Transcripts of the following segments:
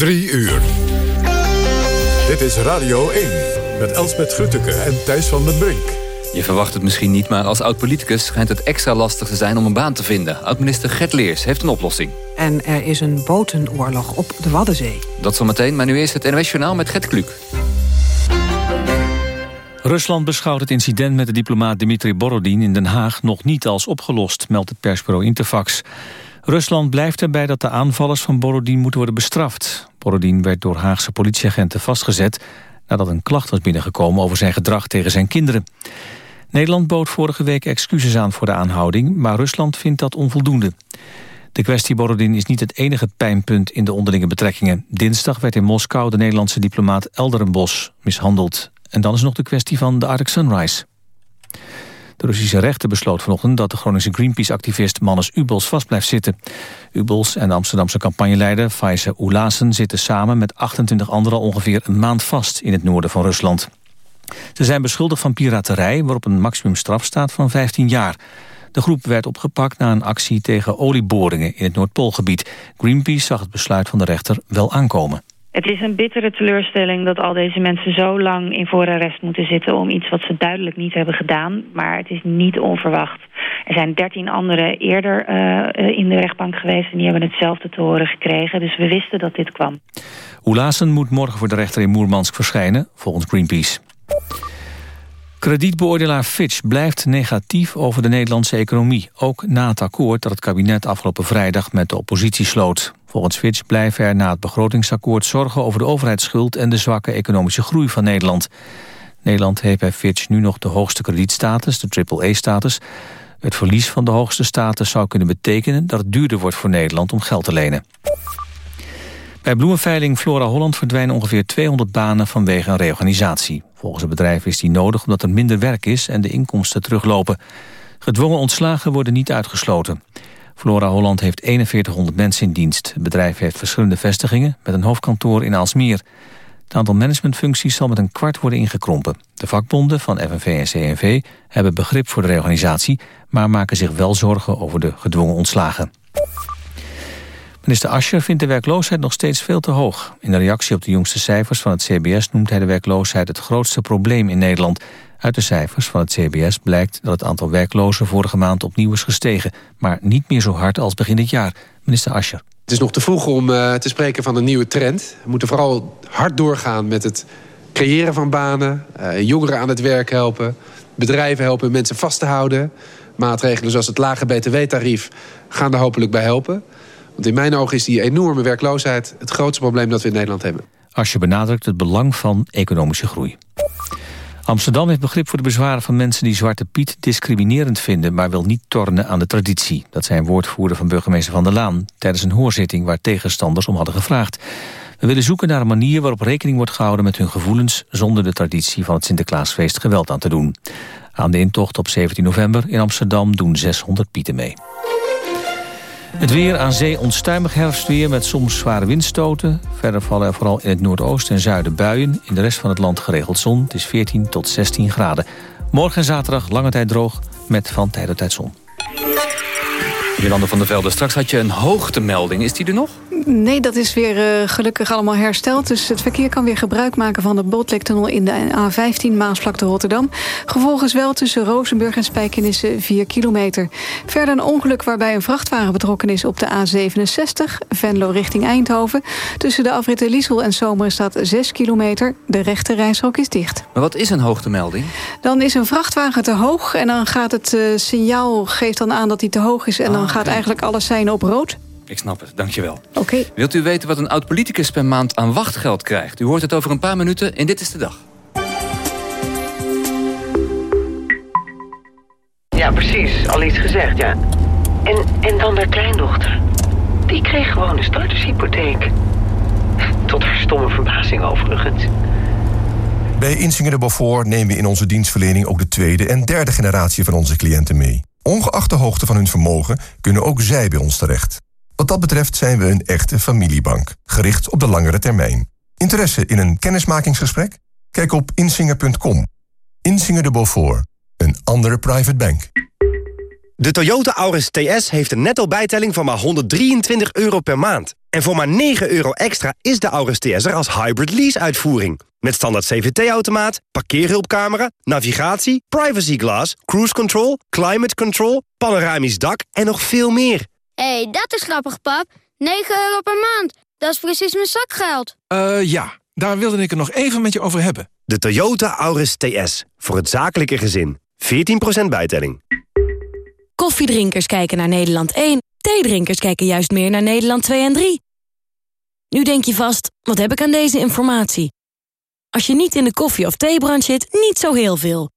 Drie uur. Dit is Radio 1 met Elsbeth Grutteke en Thijs van den Brink. Je verwacht het misschien niet, maar als oud-politicus schijnt het extra lastig te zijn om een baan te vinden. Oud-minister Gert Leers heeft een oplossing. En er is een botenoorlog op de Waddenzee. Dat zometeen, maar nu eerst het NOS Journaal met Gert Kluk. Rusland beschouwt het incident met de diplomaat Dmitri Borodin in Den Haag nog niet als opgelost, meldt het persbureau Interfax. Rusland blijft erbij dat de aanvallers van Borodin moeten worden bestraft. Borodin werd door Haagse politieagenten vastgezet nadat een klacht was binnengekomen over zijn gedrag tegen zijn kinderen. Nederland bood vorige week excuses aan voor de aanhouding, maar Rusland vindt dat onvoldoende. De kwestie Borodin is niet het enige pijnpunt in de onderlinge betrekkingen. Dinsdag werd in Moskou de Nederlandse diplomaat Elderenbos mishandeld. En dan is nog de kwestie van de Arctic Sunrise. De Russische rechter besloot vanochtend dat de Groningse Greenpeace-activist Mannes Ubels vast blijft zitten. Ubels en de Amsterdamse campagneleider Faise Oelassen zitten samen met 28 anderen ongeveer een maand vast in het noorden van Rusland. Ze zijn beschuldigd van piraterij waarop een maximumstraf staat van 15 jaar. De groep werd opgepakt na een actie tegen olieboringen in het Noordpoolgebied. Greenpeace zag het besluit van de rechter wel aankomen. Het is een bittere teleurstelling dat al deze mensen zo lang in voorarrest moeten zitten... om iets wat ze duidelijk niet hebben gedaan. Maar het is niet onverwacht. Er zijn dertien anderen eerder uh, in de rechtbank geweest... en die hebben hetzelfde te horen gekregen. Dus we wisten dat dit kwam. Oelassen moet morgen voor de rechter in Moermansk verschijnen, volgens Greenpeace. Kredietbeoordelaar Fitch blijft negatief over de Nederlandse economie. Ook na het akkoord dat het kabinet afgelopen vrijdag met de oppositie sloot. Volgens Fitch blijven er na het begrotingsakkoord zorgen over de overheidsschuld... en de zwakke economische groei van Nederland. Nederland heeft bij Fitch nu nog de hoogste kredietstatus, de AAA-status. Het verlies van de hoogste status zou kunnen betekenen... dat het duurder wordt voor Nederland om geld te lenen. Bij bloemenveiling Flora Holland verdwijnen ongeveer 200 banen vanwege een reorganisatie. Volgens het bedrijf is die nodig omdat er minder werk is en de inkomsten teruglopen. Gedwongen ontslagen worden niet uitgesloten. Flora Holland heeft 4100 mensen in dienst. Het bedrijf heeft verschillende vestigingen met een hoofdkantoor in Aalsmeer. Het aantal managementfuncties zal met een kwart worden ingekrompen. De vakbonden van FNV en CNV hebben begrip voor de reorganisatie... maar maken zich wel zorgen over de gedwongen ontslagen. Minister Ascher vindt de werkloosheid nog steeds veel te hoog. In reactie op de jongste cijfers van het CBS noemt hij de werkloosheid het grootste probleem in Nederland. Uit de cijfers van het CBS blijkt dat het aantal werklozen vorige maand opnieuw is gestegen, maar niet meer zo hard als begin dit jaar. Minister Ascher. Het is nog te vroeg om uh, te spreken van een nieuwe trend. We moeten vooral hard doorgaan met het creëren van banen, uh, jongeren aan het werk helpen, bedrijven helpen mensen vast te houden. Maatregelen zoals het lage btw-tarief gaan daar hopelijk bij helpen. Want in mijn ogen is die enorme werkloosheid het grootste probleem dat we in Nederland hebben. Als je benadrukt het belang van economische groei. Amsterdam heeft begrip voor de bezwaren van mensen die Zwarte Piet discriminerend vinden, maar wil niet tornen aan de traditie. Dat zijn woordvoerder van burgemeester Van der Laan tijdens een hoorzitting waar tegenstanders om hadden gevraagd. We willen zoeken naar een manier waarop rekening wordt gehouden met hun gevoelens zonder de traditie van het Sinterklaasfeest geweld aan te doen. Aan de intocht op 17 november in Amsterdam doen 600 pieten mee. Het weer aan zee onstuimig herfstweer met soms zware windstoten. Verder vallen er vooral in het noordoosten en zuiden buien. In de rest van het land geregeld zon. Het is 14 tot 16 graden. Morgen en zaterdag lange tijd droog met van tijd tot tijd zon. Jolande van der Velde, straks had je een hoogtemelding. Is die er nog? Nee, dat is weer uh, gelukkig allemaal hersteld. Dus het verkeer kan weer gebruik maken van de Botlektunnel in de A15 Maasvlakte Rotterdam. Gevolgens wel tussen Rozenburg en Spijkenissen 4 kilometer. Verder een ongeluk waarbij een vrachtwagen betrokken is op de A67, Venlo richting Eindhoven. Tussen de afritten Liesel en Zomeren staat 6 kilometer. De rechte reishok is dicht. Maar wat is een hoogtemelding? Dan is een vrachtwagen te hoog en dan gaat het uh, signaal geeft dan aan dat hij te hoog is en dan gaat eigenlijk alles zijn op rood. Ik snap het, dankjewel. Oké. Wilt u weten wat een oud-politicus per maand aan wachtgeld krijgt? U hoort het over een paar minuten in Dit is de Dag. Ja, precies. Al iets gezegd, ja. En, en dan haar kleindochter. Die kreeg gewoon een startershypotheek. Tot haar stomme verbazing overigens. Bij Insinger de Beaufort nemen we in onze dienstverlening... ook de tweede en derde generatie van onze cliënten mee. Ongeacht de hoogte van hun vermogen kunnen ook zij bij ons terecht. Wat dat betreft zijn we een echte familiebank, gericht op de langere termijn. Interesse in een kennismakingsgesprek? Kijk op insinger.com. Insinger de Beaufort, een andere private bank. De Toyota Auris TS heeft een netto bijtelling van maar 123 euro per maand. En voor maar 9 euro extra is de Auris TS er als hybrid lease-uitvoering. Met standaard CVT-automaat, parkeerhulpcamera, navigatie, privacy glass, cruise control, climate control, panoramisch dak en nog veel meer. Hé, hey, dat is grappig, pap. 9 euro per maand. Dat is precies mijn zakgeld. Eh, uh, ja. Daar wilde ik het nog even met je over hebben. De Toyota Auris TS. Voor het zakelijke gezin. 14% bijtelling. Koffiedrinkers kijken naar Nederland 1. Theedrinkers kijken juist meer naar Nederland 2 en 3. Nu denk je vast, wat heb ik aan deze informatie? Als je niet in de koffie- of theebrand zit, niet zo heel veel.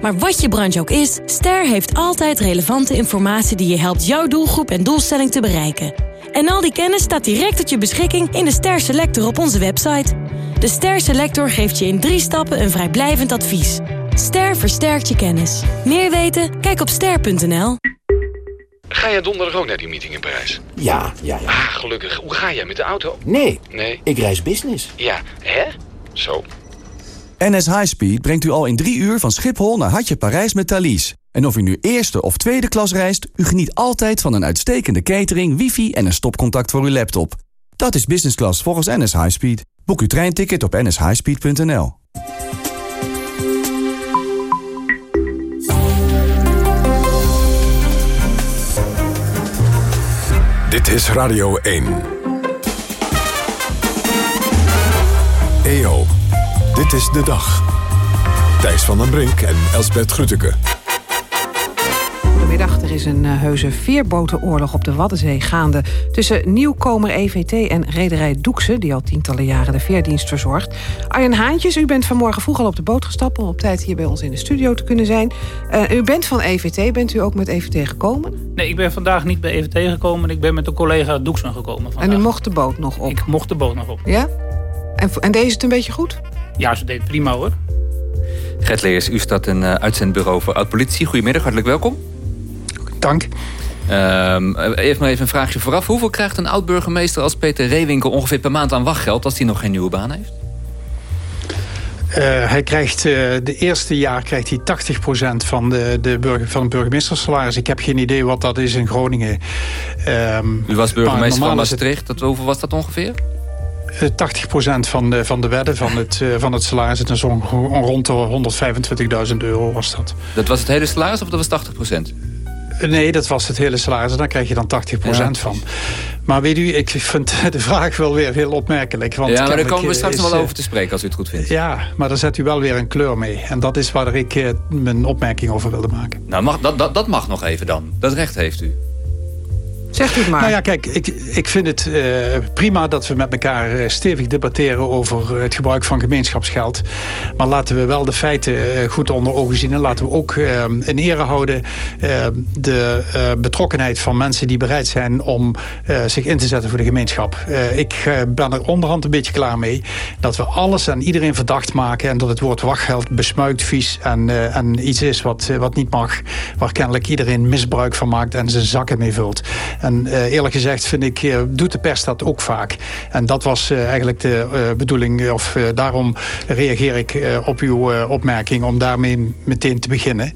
Maar wat je branche ook is, Ster heeft altijd relevante informatie... die je helpt jouw doelgroep en doelstelling te bereiken. En al die kennis staat direct tot je beschikking in de Ster Selector op onze website. De Ster Selector geeft je in drie stappen een vrijblijvend advies. Ster versterkt je kennis. Meer weten? Kijk op ster.nl. Ga jij donderdag ook naar die meeting in Parijs? Ja, ja, ja. Ah, gelukkig. Hoe ga jij met de auto? Nee. Nee? Ik reis business. Ja, hè? Zo. NS Highspeed brengt u al in drie uur van Schiphol naar Hartje Parijs met Thalys. En of u nu eerste of tweede klas reist, u geniet altijd van een uitstekende catering, wifi en een stopcontact voor uw laptop. Dat is business class volgens NS Highspeed. Boek uw treinticket op nshighspeed.nl. Dit is Radio 1. EO, dit is de dag. Thijs van den Brink en Elsbert Grütke. Goedemiddag, er is een uh, heuse veerbotenoorlog op de Waddenzee gaande... tussen nieuwkomer EVT en rederij Doekse... die al tientallen jaren de veerdienst verzorgt. Arjen Haantjes, u bent vanmorgen vroeg al op de boot gestapt... om op tijd hier bij ons in de studio te kunnen zijn. Uh, u bent van EVT, bent u ook met EVT gekomen? Nee, ik ben vandaag niet bij EVT gekomen. Ik ben met een collega Doeksen gekomen vandaag. En u mocht de boot nog op? Ik mocht de boot nog op. Ja? En, en deze het een beetje goed? Ja, ze deed prima hoor. Gert Leers, u staat een uh, uitzendbureau voor oud-politie. Goedemiddag, hartelijk welkom. Dank. Um, even maar even een vraagje vooraf. Hoeveel krijgt een oud-burgemeester als Peter Reewinkel... ongeveer per maand aan wachtgeld als hij nog geen nieuwe baan heeft? Uh, hij krijgt, uh, de eerste jaar krijgt hij 80% van, de, de burger, van het burgemeestersalaris. Ik heb geen idee wat dat is in Groningen. Um, U was burgemeester van Maastricht. Het... Hoeveel was dat ongeveer? 80% van de, van de wedden van het, uh, van het salaris. Het is on, rond de 125.000 euro was dat. Dat was het hele salaris of dat was 80%? Nee, dat was het hele salaris. En daar krijg je dan 80% ja. van. Maar weet u, ik vind de vraag wel weer heel opmerkelijk. Want ja, maar daar komen we straks is, nog wel over te spreken als u het goed vindt. Ja, maar daar zet u wel weer een kleur mee. En dat is waar ik mijn opmerking over wilde maken. Nou, mag, dat, dat, dat mag nog even dan. Dat recht heeft u. Zegt u het maar. Nou ja, kijk, ik, ik vind het uh, prima dat we met elkaar uh, stevig debatteren over het gebruik van gemeenschapsgeld. Maar laten we wel de feiten uh, goed onder ogen zien. En laten we ook in ere houden de betrokkenheid van mensen die bereid zijn om zich in te zetten voor de gemeenschap. ik ben er onderhand een beetje klaar mee dat we alles en iedereen verdacht maken. En dat het woord wachtgeld besmuikt, vies en, en iets is wat, wat niet mag. Waar kennelijk iedereen misbruik van maakt en zijn zakken mee vult. En uh, eerlijk gezegd vind ik, uh, doet de pers dat ook vaak. En dat was uh, eigenlijk de bedoeling, of daarom reageer ik op uw opmerking... om daarmee meteen te beginnen.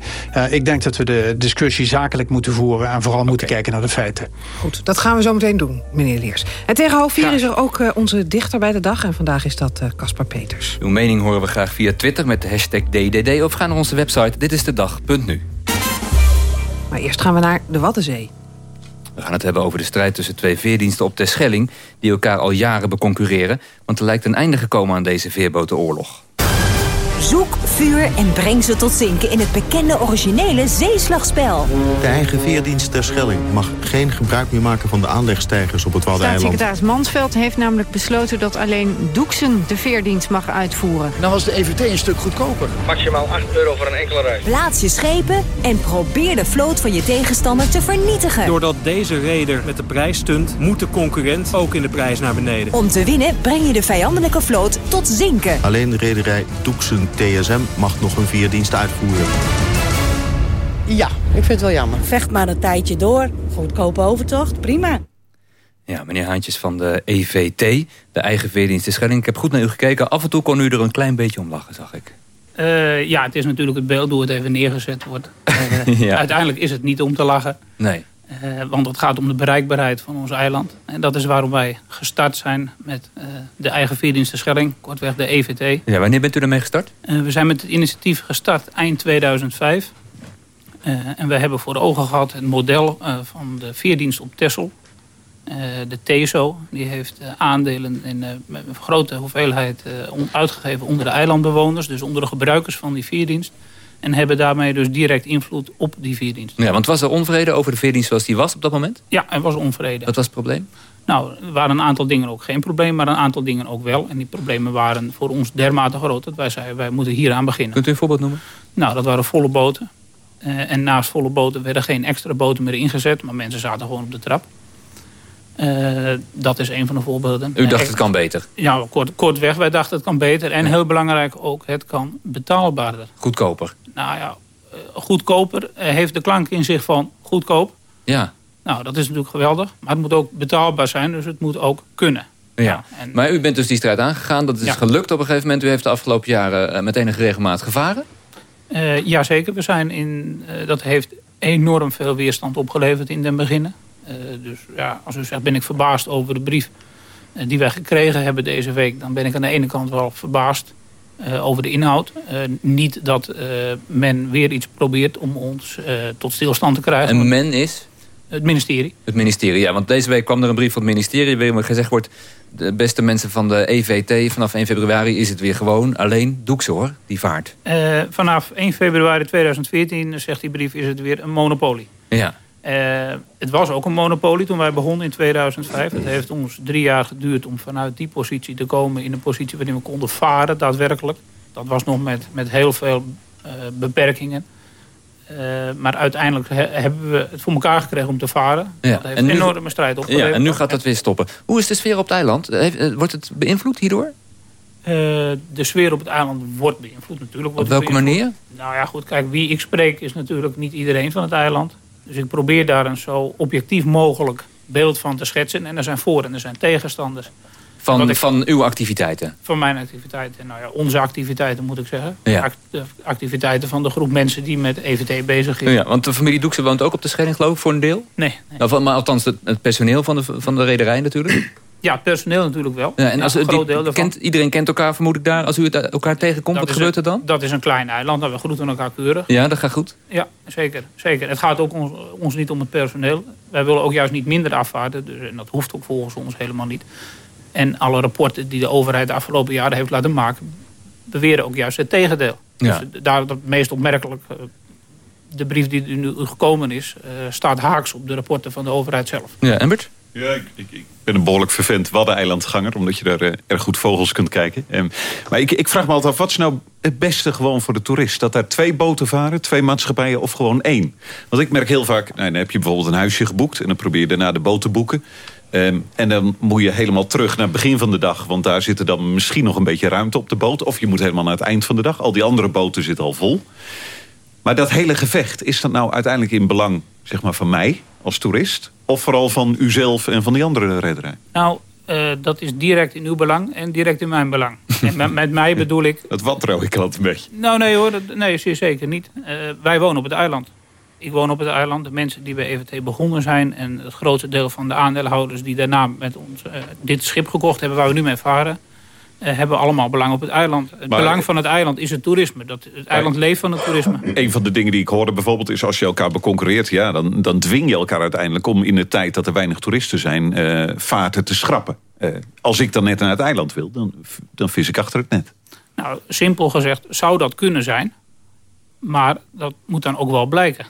ik denk dat we de discussie zakelijk moeten voeren... en vooral okay. moeten kijken naar de feiten. Goed, dat gaan we zo meteen doen, meneer Leers. En tegen half vier is er ook onze dichter bij de dag... en vandaag is dat Caspar Peters. Uw mening horen we graag via Twitter met de hashtag DDD... of ga naar onze website ditistedag.nu. Maar eerst gaan we naar de Waddenzee. We gaan het hebben over de strijd tussen twee veerdiensten op Terschelling... die elkaar al jaren beconcurreren. Want er lijkt een einde gekomen aan deze veerbotenoorlog. Zoek, vuur en breng ze tot zinken in het bekende originele zeeslagspel. De eigen veerdienst Terschelling mag geen gebruik meer maken van de aanlegstijgers op het Waddeneiland. Staatssecretaris Mansveld heeft namelijk besloten dat alleen Doeksen de veerdienst mag uitvoeren. Nou was de EVT een stuk goedkoper. Maximaal 8 euro voor een enkele reis. Plaats je schepen en probeer de vloot van je tegenstander te vernietigen. Doordat deze reder met de prijs stunt, moet de concurrent ook in de prijs naar beneden. Om te winnen breng je de vijandelijke vloot tot zinken. Alleen de rederij Doeksen TSM mag nog een vierdienst uitvoeren. Ja, ik vind het wel jammer. Vecht maar een tijdje door. Goedkope overtocht, prima. Ja, meneer Haantjes van de EVT, de eigen veerdienst de Schelling. Ik heb goed naar u gekeken. Af en toe kon u er een klein beetje om lachen, zag ik. Eh, ja, het is natuurlijk het beeld hoe het even neergezet wordt. Ja. Uiteindelijk is het niet om te lachen. Nee. Eh, want het gaat om de bereikbaarheid van ons eiland. En dat is waarom wij gestart zijn met eh, de eigen veerdiensten Schelling. Kortweg de EVT. Ja, wanneer bent u ermee gestart? Eh, we zijn met het initiatief gestart eind 2005. Eh, en we hebben voor ogen gehad het model van de veerdienst op Texel. De TSO, die heeft aandelen in grote hoeveelheid uitgegeven onder de eilandbewoners. Dus onder de gebruikers van die veerdienst. En hebben daarmee dus direct invloed op die veerdienst. Ja, want was er onvrede over de veerdienst zoals die was op dat moment? Ja, er was onvrede. Wat was het probleem? Nou, er waren een aantal dingen ook geen probleem, maar een aantal dingen ook wel. En die problemen waren voor ons dermate groot dat wij zeiden, wij moeten hier aan beginnen. Kunt u een voorbeeld noemen? Nou, dat waren volle boten. Eh, en naast volle boten werden geen extra boten meer ingezet, maar mensen zaten gewoon op de trap. Eh, dat is een van de voorbeelden. U dacht het kan beter. Ja, kort, kortweg, wij dachten het kan beter. En heel belangrijk ook, het kan betaalbaarder. Goedkoper. Nou ja, eh, goedkoper eh, heeft de klank in zich van goedkoop. Ja. Nou, dat is natuurlijk geweldig. Maar het moet ook betaalbaar zijn, dus het moet ook kunnen. Ja. Maar u bent dus die strijd aangegaan. Dat is Ja. gelukt op een gegeven moment. U heeft de afgelopen jaren met enige regelmaat gevaren. Eh jazeker, we zijn in, dat heeft enorm veel weerstand opgeleverd in den beginnen. Eh, dus ja, als u zegt, ben ik verbaasd over de brief eh, die wij gekregen hebben deze week... dan ben ik aan de ene kant wel verbaasd eh, over de inhoud. Niet dat men weer iets probeert om ons tot stilstand te krijgen. En men is? Het ministerie. Het ministerie, ja. Want deze week kwam er een brief van het ministerie... waarin gezegd wordt... de beste mensen van de EVT, vanaf 1 februari is het weer gewoon alleen doekse hoor, die vaart. Vanaf 1 februari 2014, zegt die brief, is het weer een monopolie. Ja. Eh, het was ook een monopolie toen wij begonnen in 2005. Het heeft ons drie jaar geduurd om vanuit die positie te komen... in een positie waarin we konden varen, daadwerkelijk. Dat was nog met, met heel veel eh, beperkingen. Eh, maar uiteindelijk he- hebben we het voor elkaar gekregen om te varen. Ja. Dat heeft En een nu- enorme strijd opgeleverd. Ja, en nu gaat dat weer stoppen. Hoe is de sfeer op het eiland? Wordt het beïnvloed hierdoor? De sfeer op het eiland wordt beïnvloed natuurlijk. Op wordt welke het beïnvloed. manier? Nou ja, goed, kijk, wie ik spreek is natuurlijk niet iedereen van het eiland. Dus ik probeer daar een zo objectief mogelijk beeld van te schetsen. En er zijn voor- en er zijn tegenstanders Van, ik- van uw activiteiten? van mijn activiteiten. Nou ja, onze activiteiten moet ik zeggen. Ja. De activiteiten van de groep mensen die met EVT bezig is. Ja, want de familie Doekse woont ook op de Schelling, geloof ik, voor een deel? Nee. Nou, van, maar althans het, het personeel van de, van de rederij natuurlijk. Ja, het personeel natuurlijk wel. Ja, en als, een groot deel kent, iedereen kent elkaar, vermoed ik daar. Als u het elkaar tegenkomt, wat gebeurt er dan? Dat is een klein eiland, nou, we groeten elkaar keurig. Ja, dat gaat goed. Ja, zeker. zeker. Het gaat ook ons, ons niet om het personeel. Wij willen ook juist niet minder afvaarden. Dus, en dat hoeft ook volgens ons helemaal niet. En alle rapporten die de overheid de afgelopen jaren heeft laten maken... beweren ook juist het tegendeel. Ja. Dus daar dat meest opmerkelijk... eh, de brief die nu gekomen is... eh, staat haaks op de rapporten van de overheid zelf. Ja, Embert? Ja, ik, ik, ben een behoorlijk vervent waddeneilandganger... omdat je daar eh, erg goed vogels kunt kijken. Ehm, maar ik, ik vraag me altijd af, wat is nou het beste gewoon voor de toerist? Dat daar twee boten varen, twee maatschappijen of gewoon één? Want ik merk heel vaak, nou, dan heb je bijvoorbeeld een huisje geboekt... en dan probeer je daarna de boot te boeken... Ehm, en dan moet je helemaal terug naar het begin van de dag. Want daar zit dan misschien nog een beetje ruimte op de boot. Of je moet helemaal naar het eind van de dag. Al die andere boten zitten al vol. Maar dat hele gevecht, is dat nou uiteindelijk in belang zeg maar, van mij als toerist? Of vooral van uzelf en van die andere redderij? Nou, eh, dat is direct in uw belang en direct in mijn belang. en met, met mij bedoel ik... Dat wantrouw ik altijd een beetje. Nou nee hoor, dat, nee zeer zeker niet. Eh, wij wonen op het eiland. Ik woon op het eiland. De mensen die bij EVT begonnen zijn... en het grootste deel van de aandeelhouders die daarna met ons eh, dit schip gekocht hebben... waar we nu mee varen... eh, hebben allemaal belang op het eiland. Het Maar- belang van het eiland is het toerisme. Dat, het eiland leeft van het toerisme. Een van de dingen die ik hoorde bijvoorbeeld is als je elkaar beconcurreert... Ja, dan, dan dwing je elkaar uiteindelijk om in de tijd dat er weinig toeristen zijn... eh, vaarten te schrappen. Eh, als ik dan net naar het eiland wil, dan, dan vis ik achter het net. Nou, simpel gezegd zou dat kunnen zijn. Maar dat moet dan ook wel blijken.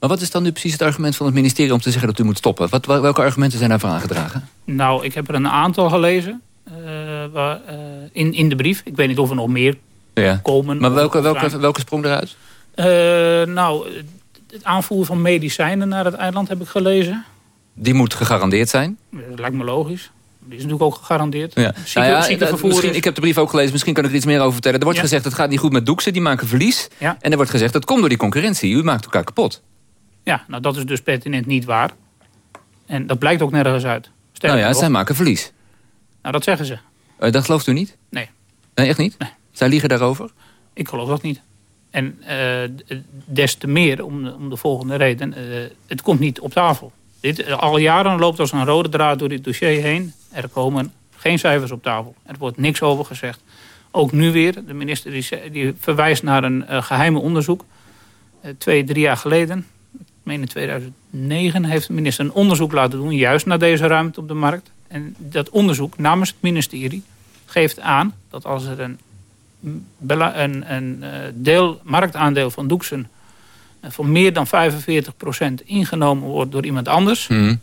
Maar wat is dan nu precies het argument van het ministerie om te zeggen dat u moet stoppen? Wat, wel- welke argumenten zijn daarvoor aangedragen? Nou, ik heb er een aantal gelezen eh, waar, eh, in, in de brief. Ik weet niet of er nog meer Ja. komen. Maar welke, welke, welke sprong eruit? Eh, nou, het aanvoeren van medicijnen naar het eiland heb ik gelezen. Die moet gegarandeerd zijn. Dat lijkt me logisch. Die is natuurlijk ook gegarandeerd. Ja. Zieke, Nou ja, ziekenvervoer dat- misschien, is- ik heb de brief ook gelezen, misschien kan ik er iets meer over vertellen. Er wordt Ja. gezegd, het gaat niet goed met Doekse, die maken verlies. Ja. En er wordt gezegd, dat komt door die concurrentie. U maakt elkaar kapot. Ja, nou dat is dus pertinent niet waar. En dat blijkt ook nergens uit. Sterker nou ja, nog. zij maken verlies. Nou, dat zeggen ze. Eh, dat gelooft u niet? Nee. Nee, echt niet? Zij liegen daarover? Ik geloof dat niet. En uh, des te meer om de, om de volgende reden. Uh, het komt niet op tafel. Dit, al jaren loopt als een rode draad door dit dossier heen. Er komen geen cijfers op tafel. Er wordt niks over gezegd. Ook nu weer. De minister die, die verwijst naar een uh, geheime onderzoek. twee, drie jaar geleden. Ik meen in 2009 heeft de minister een onderzoek laten doen. Juist naar deze ruimte op de markt. En dat onderzoek namens het ministerie geeft aan dat als er een, een, een deel, marktaandeel van Doeksen van meer dan 45% ingenomen wordt door iemand anders. Mm.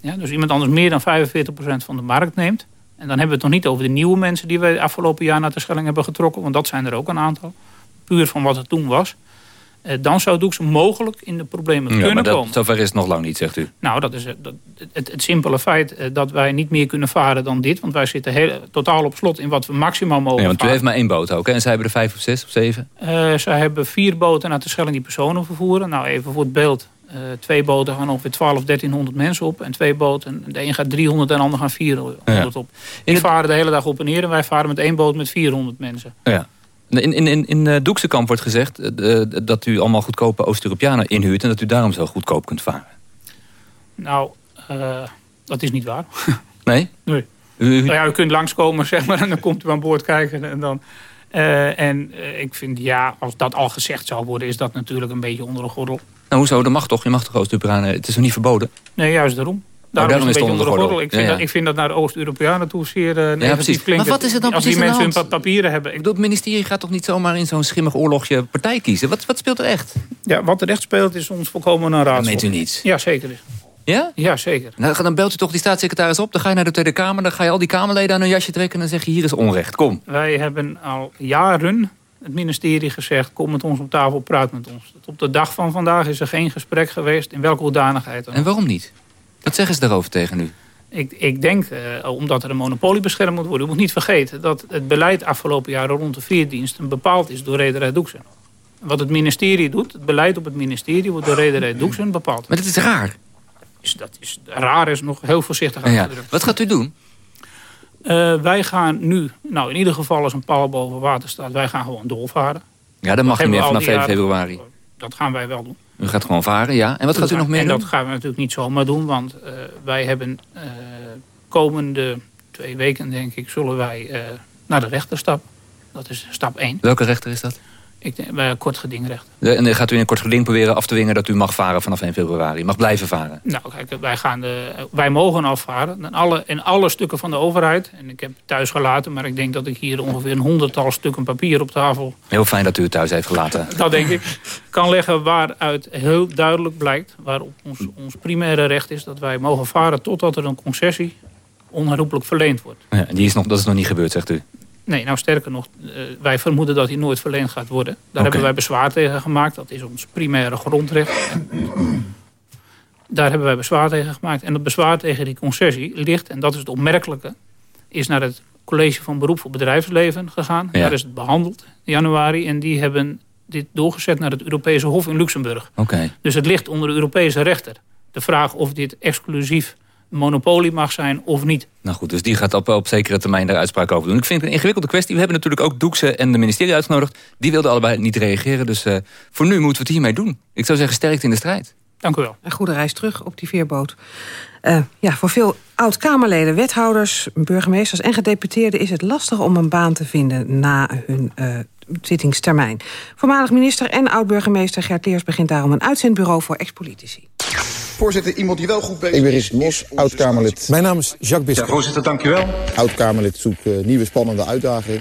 Ja, dus iemand anders meer dan 45% van de markt neemt. En dan hebben we het nog niet over de nieuwe mensen die we afgelopen jaar naar de Schelling hebben getrokken. Want dat zijn er ook een aantal. Puur van wat het toen was. Eh, dan zou Doekse mogelijk in de problemen ja, kunnen maar dat, komen. Zover is het nog lang niet, zegt u. Nou, dat is dat, het, het, simpele feit eh, dat wij niet meer kunnen varen dan dit. Want wij zitten heel, totaal op slot in wat we maximaal mogen nee, want varen. u heeft maar één boot ook, hè? En zij hebben er vijf of zes of zeven? Uh, zij hebben vier boten naar de Schelling die personen vervoeren. Nou, even voor het beeld. Uh, twee boten gaan ongeveer 12, 1300 mensen op. En twee boten, de een gaat 300 en de ander gaat 400 ja. op. Die het... varen de hele dag op en neer. En wij varen met één boot met 400 mensen. Ja. In, in, in, in uh, Doeksekamp wordt gezegd uh, dat u allemaal goedkope Oost-Europeanen inhuurt... en dat u daarom zo goedkoop kunt varen. Nou, uh, dat is niet waar. Nee? Nee. U, u... Nou ja, u kunt langskomen, zeg maar, en dan komt u aan boord kijken. En, dan, en ik vind, ja, als dat al gezegd zou worden... is dat natuurlijk een beetje onder de gordel. Nou, hoezo? Dat mag toch? Je mag toch Oost-Europeanen... Het is nog niet verboden? Nee, juist daarom. Daarom, daarom is het een beetje onder de gordel. Ik vind, ja, ja. Dat, ik vind dat naar de Oost-Europeanen toe zeer uh, negatief ja, precies. klinkt. Maar wat is het dan Als precies die mensen hun papieren hebben. Ik bedoel, het ministerie gaat toch niet zomaar in zo'n schimmig oorlogje partij kiezen? Wat, wat speelt er echt? Ja, wat er echt speelt is ons volkomen een raadsel. Dat meent u niet? Ja, zeker. Ja? Ja, zeker. Nou, dan belt u toch die staatssecretaris op. Dan ga je naar de Tweede Kamer. Dan ga je al die Kamerleden aan hun jasje trekken. En dan zeg je, hier is onrecht. Kom. Wij hebben al jaren het ministerie gezegd... kom met ons op tafel, praat met ons. Op de dag van vandaag is er geen gesprek geweest. In welke hoedanigheid dan En waarom niet? Wat zeggen ze daarover tegen u? Ik, ik denk, uh, omdat er een monopolie beschermd moet worden... u moet niet vergeten dat het beleid afgelopen jaren... rond de veerdiensten bepaald is door Rederij Doeksen. Wat het ministerie doet, het beleid op het ministerie... wordt door Rederij Doeksen bepaald. Maar dat is raar. Dat is, raar is nog heel voorzichtig aan ja. Wat gaat u doen? Uh, wij gaan nu, nou in ieder geval als een paal boven water staat... wij gaan gewoon doorvaren. Ja, dat mag niet meer vanaf 7 februari. Dat gaan wij wel doen. U gaat gewoon varen, ja. En wat gaat u nog meer en doen? dat gaan we natuurlijk niet zomaar doen. Want uh, wij hebben uh, komende twee weken, denk ik, zullen wij uh, naar de rechter stappen. Dat is stap 1. Welke rechter is dat? Ik denk, bij kort gedingrechter. En gaat u in een kort geding proberen af te dwingen dat u mag varen vanaf 1 februari? Mag blijven varen? Nou, kijk, wij, gaan de, wij mogen afvaren. In alle, in alle stukken van de overheid. En ik heb thuis gelaten, maar ik denk dat ik hier ongeveer een honderdtal stukken papier op tafel... Heel fijn dat u het thuis heeft gelaten. dat denk ik. Kan leggen waaruit heel duidelijk blijkt... waarop ons, ons primaire recht is dat wij mogen varen... totdat er een concessie onherroepelijk verleend wordt. Ja, die is nog, dat is nog niet gebeurd, zegt u? Nee, nou sterker nog, uh, wij vermoeden dat hij nooit verleend gaat worden. Daar okay. hebben wij bezwaar tegen gemaakt. Dat is ons primaire grondrecht. Daar hebben wij bezwaar tegen gemaakt. En het bezwaar tegen die concessie ligt, en dat is het opmerkelijke... is naar het college van beroep voor bedrijfsleven gegaan. Ja. Daar is het behandeld in januari. En die hebben dit doorgezet naar het Europese Hof in Luxemburg. Okay. Dus het ligt onder de Europese rechter. De vraag of dit exclusief monopolie mag zijn of niet. Nou goed, dus die gaat op, op zekere termijn daar uitspraak over doen. Ik vind het een ingewikkelde kwestie. We hebben natuurlijk ook Doekse en de ministerie uitgenodigd. Die wilden allebei niet reageren. Dus uh, voor nu moeten we het hiermee doen. Ik zou zeggen, sterkte in de strijd. Dank u wel. Een goede reis terug op die veerboot. Uh, ja, voor veel oud-Kamerleden, wethouders, burgemeesters en gedeputeerden... is het lastig om een baan te vinden na hun uh, zittingstermijn. Voormalig minister en oud-burgemeester Gert Leers... begint daarom een uitzendbureau voor ex-politici. Voorzitter, iemand die wel goed bezig is. Ik ben Richard Mos, oud-Kamerlid. Mijn naam is Jacques Bisschop. Ja, voorzitter, dank u wel. Oud-Kamerlid zoek uh, nieuwe spannende uitdaging.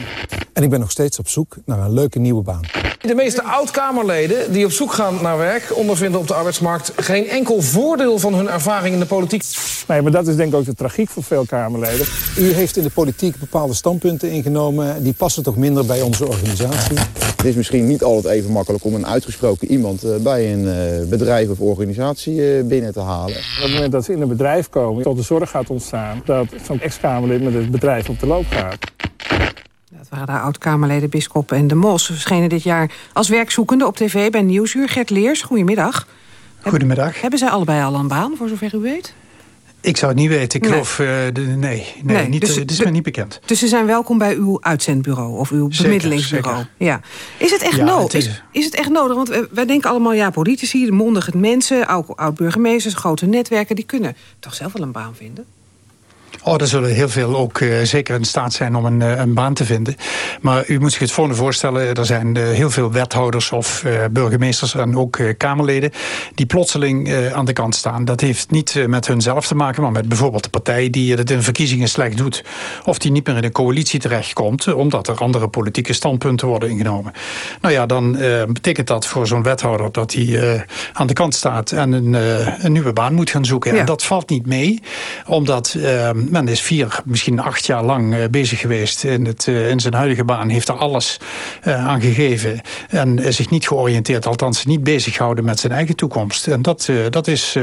En ik ben nog steeds op zoek naar een leuke nieuwe baan. De meeste oud-Kamerleden die op zoek gaan naar werk... ondervinden op de arbeidsmarkt geen enkel voordeel van hun ervaring in de politiek. Nee, maar dat is denk ik ook de tragiek voor veel Kamerleden. U heeft in de politiek bepaalde standpunten ingenomen... die passen toch minder bij onze organisatie? Het is misschien niet altijd even makkelijk om een uitgesproken iemand... Uh, bij een uh, bedrijf of organisatie uh, binnen te halen. Op het moment dat ze in een bedrijf komen... tot de zorg gaat ontstaan dat zo'n ex-Kamerlid met het bedrijf op de loop gaat. Dat waren de oud-Kamerleden Bisschop en De Mos. Ze verschenen dit jaar als werkzoekende op tv bij Nieuwsuur. Gert Leers, goedemiddag. Goedemiddag. Hebben zij allebei al een baan, voor zover u weet? Ik zou het niet weten. Ik Nee. geloof, eh, de- nee, nee, Nee, niet, dus eh, dit is mij niet bekend. Dus ze zijn welkom bij uw uitzendbureau of uw Zeker, bemiddelingsbureau. zeker. Ja. Is, het echt Ja, nodig? het is- is... Is, het echt nodig? Want wij- denken allemaal, ja, politici, de mondige mensen, oud-burgemeesters, grote netwerken, die kunnen toch zelf wel een baan vinden? Oh, er zullen heel veel ook eh, zeker in staat zijn om een, eh, een baan te vinden. Maar u moet zich het volgende voorstellen. Er zijn eh, heel veel wethouders of burgemeesters en ook Kamerleden... die plotseling aan de kant staan. Dat heeft niet met hunzelf te maken... maar met bijvoorbeeld de partij die het in verkiezingen slecht doet. Of die niet meer in een coalitie terechtkomt... omdat er andere politieke standpunten worden ingenomen. Nou ja, dan betekent dat voor zo'n wethouder... dat hij aan de kant staat en een, een nieuwe baan moet gaan zoeken. Ja. En dat valt niet mee, omdat eh, men is vier, misschien acht jaar lang eh, bezig geweest in, het, eh, in zijn huidige baan. Heeft er alles eh, aan gegeven en is zich niet georiënteerd, althans niet bezig gehouden met zijn eigen toekomst. En dat, dat is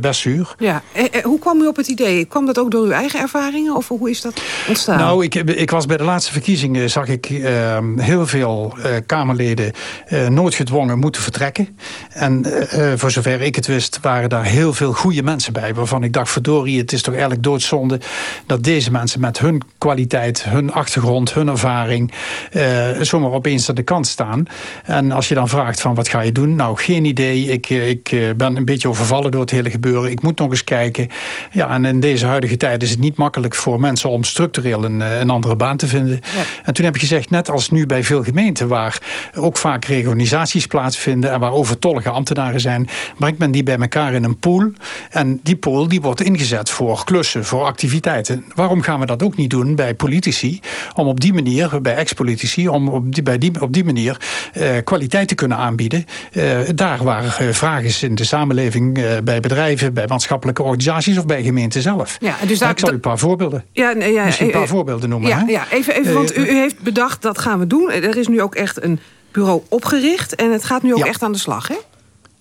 best zuur. Ja. Hoe kwam u op het idee? Kwam dat ook door uw eigen ervaringen of hoe is dat ontstaan? Nou, ik, ik was bij de laatste verkiezingen, zag ik eh, heel veel Kamerleden eh, noodgedwongen moeten vertrekken. En voor zover ik het wist, waren daar heel veel goede mensen bij. Waarvan ik dacht, verdorie, het is toch eigenlijk doodzonde dat deze mensen met hun kwaliteit, hun achtergrond, hun ervaring, eh, zomaar opeens aan de kant staan. En als je dan vraagt van wat ga je doen? Nou, geen idee. Ik, eh, ik eh, ben een beetje overvallen door het hele gebeuren. Ik moet nog eens kijken. Ja, en in deze huidige tijd is het niet makkelijk voor mensen om structureel een, een andere baan te vinden. En toen heb ik gezegd, net als nu bij veel gemeenten waar ook vaak reorganisaties plaatsvinden en waar overtollige ambtenaren zijn, brengt men die bij elkaar in een pool. En die pool die wordt ingezet voor klussen, voor activiteiten. Waarom gaan we dat ook niet doen bij politici? Om op die manier, bij ex-politici, om op die, bij die, op die manier eh, kwaliteit te kunnen aanbieden. Eh, daar waar eh, vraag is in de samenleving, bij bedrijven, bij maatschappelijke organisaties of bij gemeenten zelf. Ja, dus daar- ik zal u een paar voorbeelden. Ja, Misschien een paar voorbeelden noemen. Ja, hè? ja even, even want u, u heeft bedacht, dat gaan we doen. Er is nu ook echt een bureau opgericht en het gaat nu ook Ja. echt aan de slag, hè?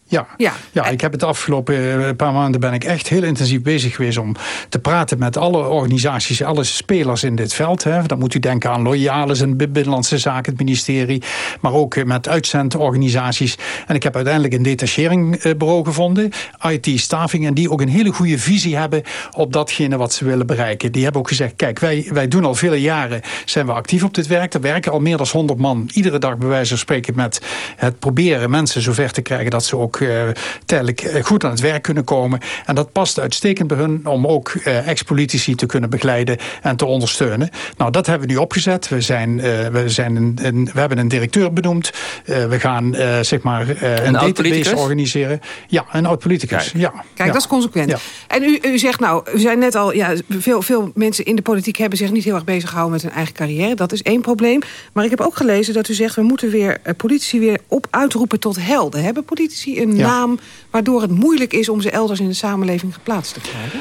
Ja. Ja. Ja. ik heb het de afgelopen eh, paar maanden ben ik echt heel intensief bezig geweest om te praten met alle organisaties, alle spelers in dit veld. Hè. Dan moet u denken aan Loyalis en Binnenlandse Zaken, het ministerie, maar ook eh, met uitzendorganisaties. En ik heb uiteindelijk een detacheringsbureau gevonden, IT-staving, en die ook een hele goede visie hebben op datgene wat ze willen bereiken. Die hebben ook gezegd, kijk, wij, wij doen al vele jaren, zijn we actief op dit werk. Er werken al meer dan 100 man, iedere dag bij wijze van spreken met het proberen mensen zover te krijgen dat ze ook eh, tijdelijk eh, goed aan het werk kunnen komen. En dat past uitstekend bij hun om ook eh, ex-politici te kunnen begeleiden en te ondersteunen. Nou, dat hebben we nu opgezet. We, zijn, eh, we, zijn een, een- we hebben een directeur benoemd. Eh, we gaan eh, zeg maar eh, een, database organiseren. Ja, een oud-politicus. Ja. Kijk, ja. dat is consequent. Ja. En u, u zegt nou, u zei net al, ja, veel, veel mensen in de politiek hebben zich niet heel erg bezig gehouden met hun eigen carrière. Dat is één probleem. Maar ik heb ook gelezen dat u zegt, we moeten weer politici weer op uitroepen tot helden. Hebben politici een Ja. naam waardoor het moeilijk is om ze elders in de samenleving geplaatst te krijgen?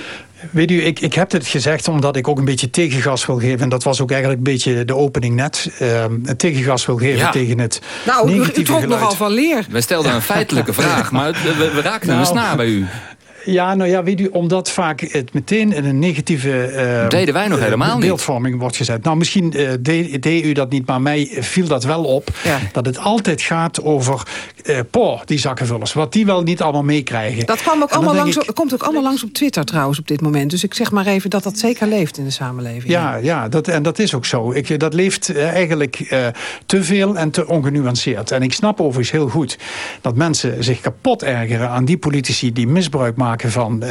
Weet u, ik, ik heb dit gezegd omdat ik ook een beetje tegengas wil geven. En dat was ook eigenlijk een beetje de opening net. Ehm, een tegengas wil geven Ja. tegen het Nou, u, u negatieve trok geluid. nogal van leer. Wij stelden een feitelijke vraag, maar we, we raakten een Nou. snaar bij u. Ja, nou ja, weet u, omdat vaak het meteen in een negatieve eh, Deden wij nog eh, helemaal niet. beeldvorming wordt gezet. Nou, misschien eh, deed, deed u dat niet, maar mij viel dat wel op. Dat het altijd gaat over, eh poh, die zakkenvullers. Wat die wel niet allemaal meekrijgen. Dat kwam ook allemaal langs, ik- komt ook allemaal langs op Twitter trouwens op dit moment. Dus ik zeg maar even dat dat zeker leeft in de samenleving. Ja, ja dat, en dat is ook zo. Ik, dat leeft eigenlijk eh, te veel en te ongenuanceerd. En ik snap overigens heel goed dat mensen zich kapot ergeren aan die politici die misbruik maken van eh,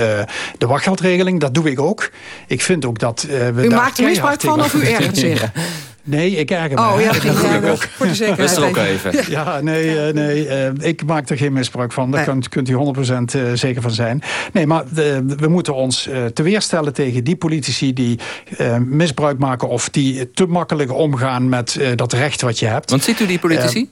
de wachtgeldregeling. Dat doe ik ook. Ik vind ook dat eh, we U daar maakt er misbruik van of u zich? Nee, ik erger me. Oh, ja, ging ja, ook. voor de zekerheid. Rustig ook even. Ja, nee, eh, nee eh, ik maak er geen misbruik van. Daar kunt, kunt u 100% eh, zeker van zijn. Nee, maar we moeten ons eh, te weerstellen tegen die politici die eh, misbruik maken of die te makkelijk omgaan met eh, dat recht wat je hebt. Want ziet u die politici?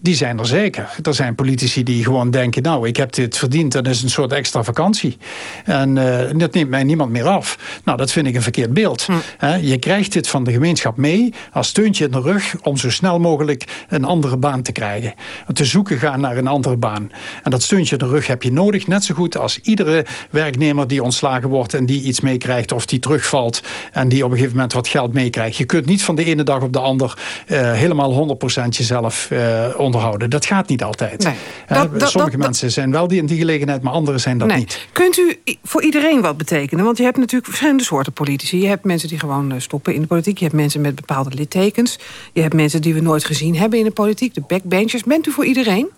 Die zijn er zeker. Er zijn politici die gewoon denken... nou, ik heb dit verdiend, dat is een soort extra vakantie. En eh, dat neemt mij niemand meer af. Nou, dat vind ik een verkeerd beeld. Hè, je krijgt dit van de gemeenschap mee... als steuntje in de rug om zo snel mogelijk een andere baan te krijgen. Te zoeken gaan naar een andere baan. En dat steuntje in de rug heb je nodig. Net zo goed als iedere werknemer die ontslagen wordt... en die iets meekrijgt of die terugvalt... en die op een gegeven moment wat geld meekrijgt. Je kunt niet van de ene dag op de ander... eh, helemaal 100% jezelf... eh, onderhouden. Dat gaat niet altijd. Nee. Dat- dat- Sommige dat- mensen zijn wel die in die gelegenheid, maar anderen zijn dat Nee. niet. Kunt u voor iedereen wat betekenen? Want je hebt natuurlijk verschillende soorten politici. Je hebt mensen die gewoon eh, stoppen in de politiek. Je hebt mensen met bepaalde littekens. Je hebt mensen die we nooit gezien hebben in de politiek. De backbenchers. Bent u voor iedereen?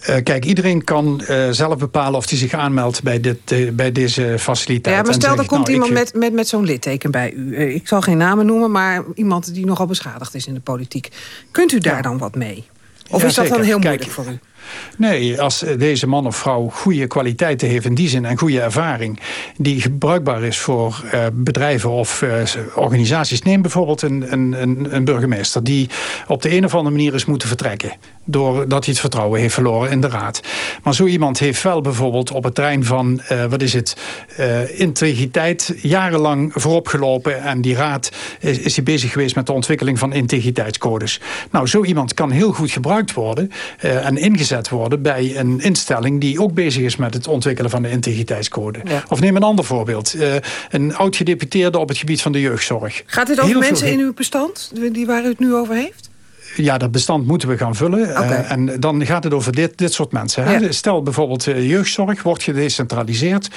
Eh, kijk, iedereen kan eh, zelf bepalen of hij zich aanmeldt bij, dit, eh, bij deze faciliteit. Ja, maar stel, er komt nou, iemand ik- met, met, met zo'n litteken bij u. Ik zal geen namen noemen, maar iemand die nogal beschadigd is in de politiek. Kunt u daar dan wat mee? Of Ja, is dat dan heel Kijk, moeilijk voor u? Nee, als deze man of vrouw goede kwaliteiten heeft in die zin en goede ervaring die gebruikbaar is voor bedrijven of organisaties. Neem bijvoorbeeld een, een, een burgemeester die op de een of andere manier is moeten vertrekken. Doordat hij het vertrouwen heeft verloren in de raad. Maar zo iemand heeft wel bijvoorbeeld op het terrein van, eh, wat is het, eh, integriteit jarenlang vooropgelopen. En die raad is, is hij bezig geweest met de ontwikkeling van integriteitscodes. Nou, zo iemand kan heel goed gebruikt worden eh, en ingezet worden bij een instelling die ook bezig is met het ontwikkelen van de integriteitscode. Ja. Of neem een ander voorbeeld. Een oud-gedeputeerde op het gebied van de jeugdzorg. Gaat dit over Heel mensen in uw bestand, die waar u het nu over heeft? Ja, dat bestand moeten we gaan vullen. Eh, en dan gaat het over dit, dit soort mensen. Hè? Ja. Stel bijvoorbeeld eh, jeugdzorg wordt gedecentraliseerd.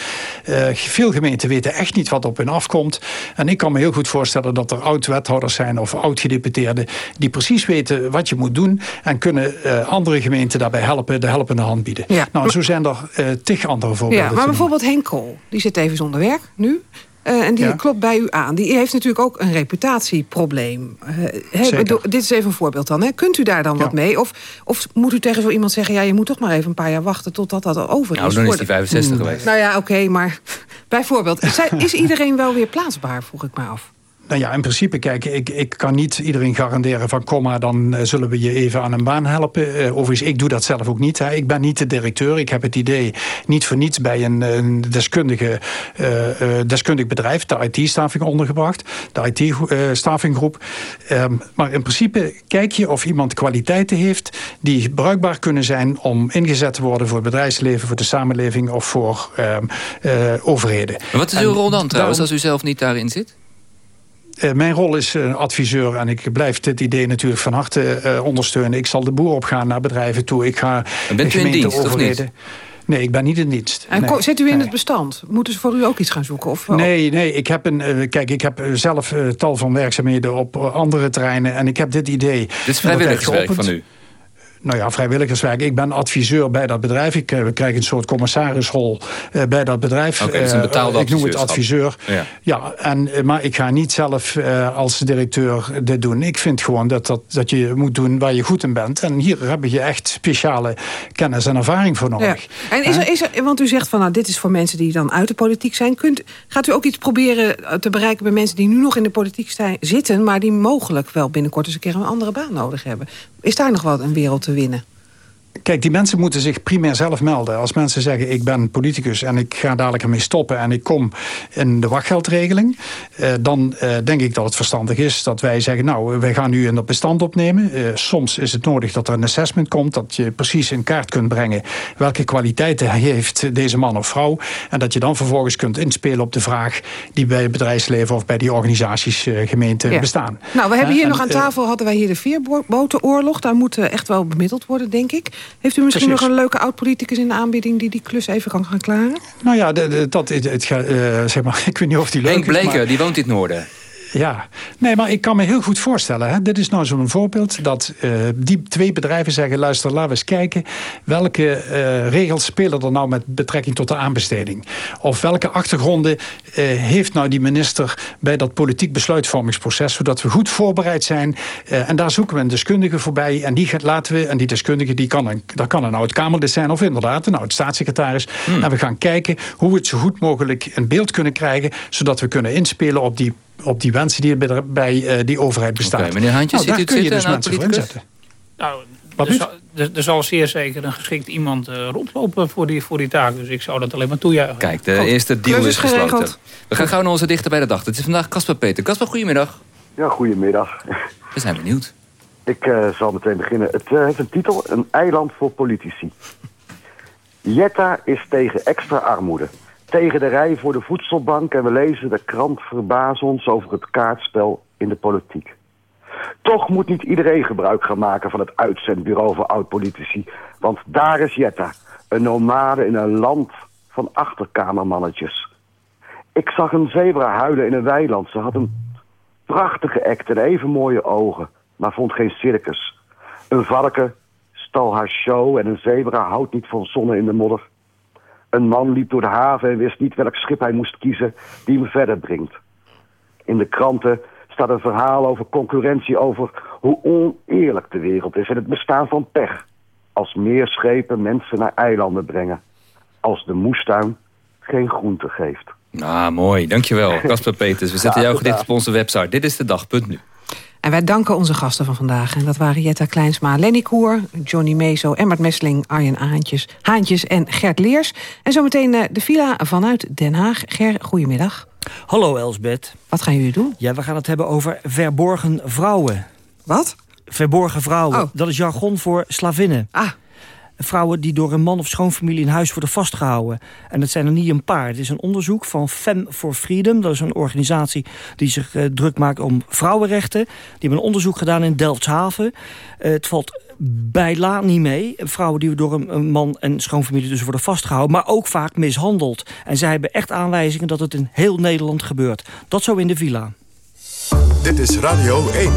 Eh, veel gemeenten weten echt niet wat op hun afkomt. En ik kan me heel goed voorstellen dat er oud-wethouders zijn of oud-gedeputeerden... die precies weten wat je moet doen... en kunnen andere gemeenten daarbij helpen, de helpende hand bieden. Ja. Nou, zo zijn er tig andere voorbeelden. Ja, maar bijvoorbeeld Henk Kool, die zit even zonder werk nu. Eh, en die Ja. klopt bij u aan. Die heeft natuurlijk ook een reputatieprobleem. Eh, dit is even een voorbeeld dan. Hè. Kunt u daar dan wat mee? Of, of moet u tegen zo iemand zeggen... ja, je moet toch maar even een paar jaar wachten totdat dat al over is? Nou, dan is de- 65 geweest. Nou ja, oké, maar bijvoorbeeld... Is iedereen wel weer plaatsbaar, vroeg ik me af. Nou ja, in principe, kijk, ik, ik kan niet iedereen garanderen van kom maar, dan eh, zullen we je even aan een baan helpen. Eh, overigens, ik doe dat zelf ook niet. Hè. Ik ben niet de directeur. Ik heb het idee niet voor niets bij een, een deskundige, eh, deskundig bedrijf, de IT-staving ondergebracht, de IT-stavinggroep. Ehm, maar in principe kijk je of iemand kwaliteiten heeft die bruikbaar kunnen zijn om ingezet te worden voor het bedrijfsleven, voor de samenleving of voor ehm, eh, overheden. Wat is uw rol dan trouwens, als u zelf niet daarin zit? Eh, mijn rol is eh, adviseur en ik blijf dit idee natuurlijk van harte eh, ondersteunen. Ik zal de boer opgaan naar bedrijven toe. Ik ga En bent de u in gemeente dienst, of overheden. Nee, ik ben niet in dienst. En Nee. zit u in Nee. het bestand? Moeten ze voor u ook iets gaan zoeken? Of, Nee, nee, ik heb, een, kijk, ik heb zelf tal van werkzaamheden op andere terreinen. En ik heb dit idee. Dit is vrijwilligerswerk van u. Nou ja, vrijwilligerswerk. Ik ben adviseur bij dat bedrijf. Ik eh, krijg een soort commissarisrol eh, bij dat bedrijf. Oké, dus een Eh, Ik noem het adviseur. Ja. Ja, en, maar ik ga niet zelf eh, als directeur dit doen. Ik vind gewoon dat, dat, dat je moet doen waar je goed in bent. En hier heb je echt speciale kennis en ervaring voor Ja. nodig. En is er, is er, want u zegt van, nou, dit is voor mensen die dan uit de politiek zijn. Kunt, gaat u ook iets proberen te bereiken bij mensen die nu nog in de politiek zijn, zitten... maar die mogelijk wel binnenkort eens een keer een andere baan nodig hebben? Is daar nog wel een wereld te winnen? Kijk, die mensen moeten zich primair zelf melden. Als mensen zeggen, ik ben politicus en ik ga dadelijk ermee stoppen... en ik kom in de wachtgeldregeling... Eh, dan eh, denk ik dat het verstandig is dat wij zeggen... nou, wij gaan nu in dat bestand opnemen. Eh, soms is het nodig dat er een assessment komt... dat je precies in kaart kunt brengen... welke kwaliteiten heeft deze man of vrouw... en dat je dan vervolgens kunt inspelen op de vraag... die bij het bedrijfsleven of bij die organisaties, eh, gemeenten Ja. bestaan. Nou, we hebben hier en, nog aan eh, tafel hadden wij hier de veerbotenoorlog. Daar moet eh, echt wel bemiddeld worden, denk ik. Heeft u misschien Precies. nog een leuke oud-politicus in de aanbieding... die die klus even kan gaan klaren? Nou ja, dat, het, het, eh, zeg maar, ik weet niet of die leuk Henk is, maar- Bleker, die woont in het noorden. Ja, nee, maar ik kan me heel goed voorstellen. Hè? Dit is nou zo'n voorbeeld dat eh, die twee bedrijven zeggen... luister, laten we eens kijken welke eh, regels spelen er nou met betrekking tot de aanbesteding. Of welke achtergronden eh, heeft nou die minister bij dat politiek besluitvormingsproces... zodat we goed voorbereid zijn. En daar zoeken we een deskundige voorbij. En die gaat, laten we, en die deskundige, die kan een, dat kan een oud-Kamerlid zijn... of inderdaad een oud-staatssecretaris. Hmm. En we gaan kijken hoe we het zo goed mogelijk in beeld kunnen krijgen... zodat we kunnen inspelen op die op die wensen die er bij, de- bij eh, die overheid bestaan. Meneer Haantjes, nou, daar u kun je dus mensen voor inzetten. Nou, Wat er, zal, er, er zal zeer zeker een geschikt iemand eh, rondlopen voor die, voor die taak. Dus ik zou dat alleen maar toejuichen. Kijk, de eerste deal klus is geregeld. gesloten. We gaan gauw naar onze dichter bij de dag. Het is vandaag Casper Peter. Casper, goedemiddag. Ja, goedemiddag. We zijn benieuwd. Ik eh, zal meteen beginnen. Het heeft een titel, Een eiland voor politici. Jetta is tegen extra armoede. Tegen de rij voor de voedselbank en we lezen de krant verbazen ons over het kaartspel in de politiek. Toch moet niet iedereen gebruik gaan maken van het uitzendbureau voor oud-politici. Want daar is Jetta, een nomade in een land van achterkamermannetjes. Ik zag een zebra huilen in een weiland. Ze had een prachtige act en even mooie ogen, maar vond geen circus. Een varken stal haar show en een zebra houdt niet van zonne in de modder. Een man liep door de haven en wist niet welk schip hij moest kiezen die hem verder brengt. In de kranten staat een verhaal over concurrentie over hoe oneerlijk de wereld is en het bestaan van pech. Als meer schepen mensen naar eilanden brengen. Als de moestuin geen groente geeft. Nou, mooi. Dankjewel, Casper Peters. We zetten jouw gedicht op onze website. Dit is de dag, punt nu. En wij danken onze gasten van vandaag. En dat waren Jetta Kleinsma, Lenny Koer, Johnny Mezo, Emmert Messeling, Arjen Haantjes, Haantjes en Gert Leers. En zometeen eh, de villa vanuit Den Haag. Ger, goedemiddag. Hallo Elsbeth. Wat gaan jullie doen? Ja, we gaan het hebben over verborgen vrouwen. Wat? Verborgen vrouwen. Oh. Dat is jargon voor slavinnen. Ah. Vrouwen die door een man of schoonfamilie in huis worden vastgehouden. En dat zijn er niet een paar. Het is een onderzoek van Fem for Freedom. Dat is een organisatie die zich eh, druk maakt om vrouwenrechten. Die hebben een onderzoek gedaan in Delftshaven. Eh, het valt bijla niet mee. Vrouwen die door een, een man en schoonfamilie dus worden vastgehouden. Maar ook vaak mishandeld. En zij hebben echt aanwijzingen dat het in heel Nederland gebeurt. Dat zo in de villa. Dit is Radio 1.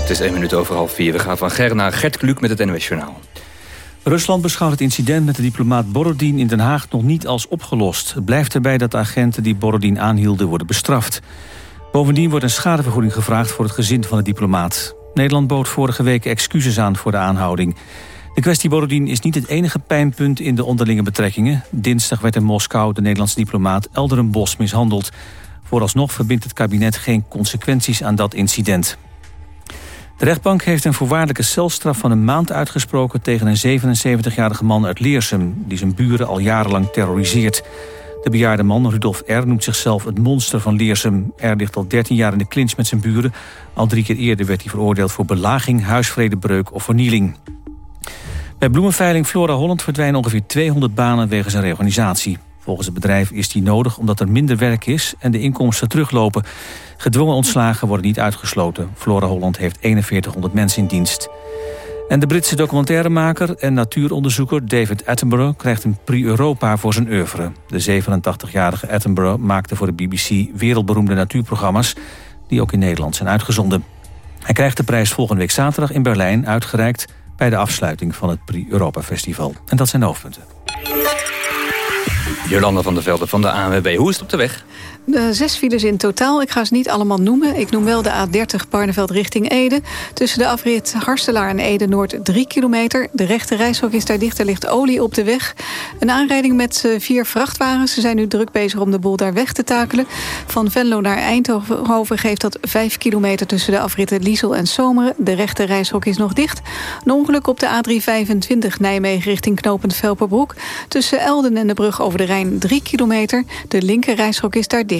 Het is één minuut over half vier. We gaan van Ger naar Gert Kluk met het NOS Journaal. Rusland beschouwt het incident met de diplomaat Borodin in Den Haag nog niet als opgelost. Het blijft erbij dat de agenten die Borodin aanhielden worden bestraft. Bovendien wordt een schadevergoeding gevraagd voor het gezin van de diplomaat. Nederland bood vorige week excuses aan voor de aanhouding. De kwestie Borodin is niet het enige pijnpunt in de onderlinge betrekkingen. Dinsdag werd in Moskou de Nederlandse diplomaat Elderen Bos mishandeld. Vooralsnog verbindt het kabinet geen consequenties aan dat incident. De rechtbank heeft een voorwaardelijke celstraf van een maand uitgesproken... tegen een 77-jarige man uit Leersum... die zijn buren al jarenlang terroriseert. De bejaarde man, Rudolf R., noemt zichzelf het monster van Leersum. R ligt al 13 jaar in de clinch met zijn buren. Al drie keer eerder werd hij veroordeeld voor belaging, huisvredebreuk of vernieling. Bij bloemenveiling Flora Holland verdwijnen ongeveer 200 banen wegens een reorganisatie. Volgens het bedrijf is die nodig omdat er minder werk is en de inkomsten teruglopen. Gedwongen ontslagen worden niet uitgesloten. Flora Holland heeft 4100 mensen in dienst. En de Britse documentairemaker en natuuronderzoeker David Attenborough... krijgt een Prix Europa voor zijn oeuvre. De 87-jarige Attenborough maakte voor de BBC wereldberoemde natuurprogramma's... die ook in Nederland zijn uitgezonden. Hij krijgt de prijs volgende week zaterdag in Berlijn uitgereikt... bij de afsluiting van het Prix Europa Festival. En dat zijn de hoofdpunten. Jolanda van der Velde van de ANWB. Hoe is het op de weg? De zes files in totaal. Ik ga ze niet allemaal noemen. Ik noem wel de A30 Barneveld richting Ede. Tussen de afrit Harstelaar en Ede-Noord 3 kilometer. De rechte reishok is daar dicht. Er ligt olie op de weg. Een aanrijding met eh, vier vrachtwagens. Ze zijn nu druk bezig om de boel daar weg te takelen. Van Venlo naar Eindhoven geeft dat 5 kilometer... tussen de afritten Liesel en Zomeren. De rechte reishok is nog dicht. Een ongeluk op de A325 Nijmegen richting knopend Velperbroek. Tussen Elden en de brug over de Rijn 3 kilometer. De linker reishok is daar dicht.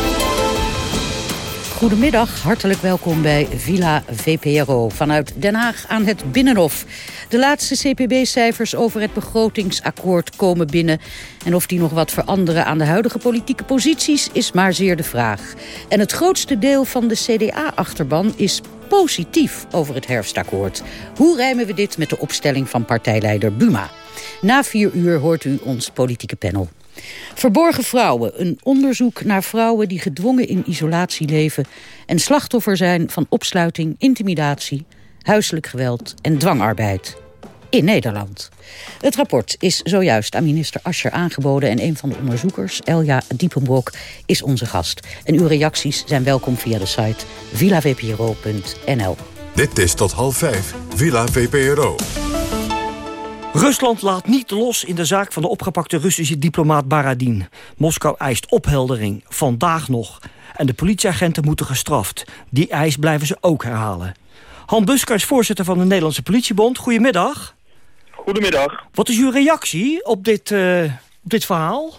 Goedemiddag, hartelijk welkom bij Villa VPRO vanuit Den Haag aan het Binnenhof. De laatste CPB-cijfers over het begrotingsakkoord komen binnen. En of die nog wat veranderen aan de huidige politieke posities is maar zeer de vraag. En het grootste deel van de CDA-achterban is positief over het herfstakkoord. Hoe rijmen we dit met de opstelling van partijleider Buma? Na vier uur hoort u ons politieke panel. Verborgen vrouwen, een onderzoek naar vrouwen die gedwongen in isolatie leven... en slachtoffer zijn van opsluiting, intimidatie, huiselijk geweld en dwangarbeid. In Nederland. Het rapport is zojuist aan minister Ascher aangeboden... en een van de onderzoekers, Elja Diepenbrok, is onze gast. En uw reacties zijn welkom via de site villavpro.nl. Dit is tot half vijf, Villa VPRO. Rusland laat niet los in de zaak van de opgepakte Russische diplomaat Baradin. Moskou eist opheldering, vandaag nog. En de politieagenten moeten gestraft. Die eis blijven ze ook herhalen. Han Busker is voorzitter van de Nederlandse Politiebond. Goedemiddag. Goedemiddag. Wat is uw reactie op dit, uh, op dit verhaal?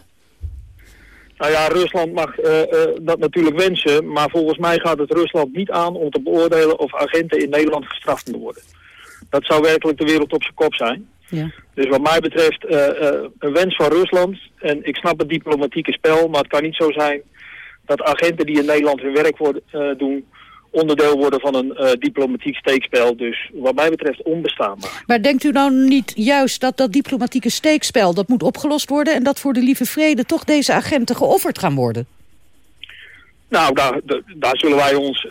Nou ja, Rusland mag uh, uh, dat natuurlijk wensen, maar volgens mij gaat het Rusland niet aan om te beoordelen of agenten in Nederland gestraft moeten worden. Dat zou werkelijk de wereld op zijn kop zijn. Dus wat mij betreft eh, eh, een wens van Rusland. En ik snap het diplomatieke spel, maar het kan niet zo zijn dat agenten die in Nederland hun werk worden, eh, doen onderdeel worden van een diplomatiek steekspel. Dus wat mij betreft onbestaanbaar. Maar denkt u nou niet juist dat dat diplomatieke steekspel... dat moet opgelost worden en dat voor de lieve vrede... toch deze agenten geofferd gaan worden? Nou, daar, daar- zullen wij ons,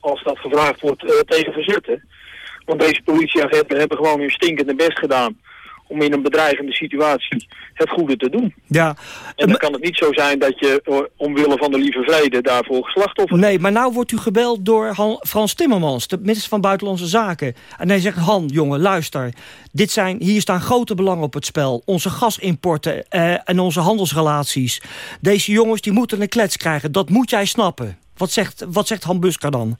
als dat gevraagd wordt, tegen verzetten. Want deze politieagenten hebben gewoon hun stinkende best gedaan om in een bedreigende situatie het goede te doen. Ja. En dan kan het niet zo zijn dat je eh, omwille van de lieve vrede daarvoor geslachtoffer Nee, maar nou wordt u gebeld door Han- Frans Timmermans, de minister van Buitenlandse Zaken. En hij zegt, Han, jongen, luister. Dit zijn, hier staan grote belangen op het spel. Onze gasimporten eh, en onze handelsrelaties. Deze jongens die moeten een klets krijgen. Dat moet jij snappen. Wat zegt, wat zegt Han Busker dan?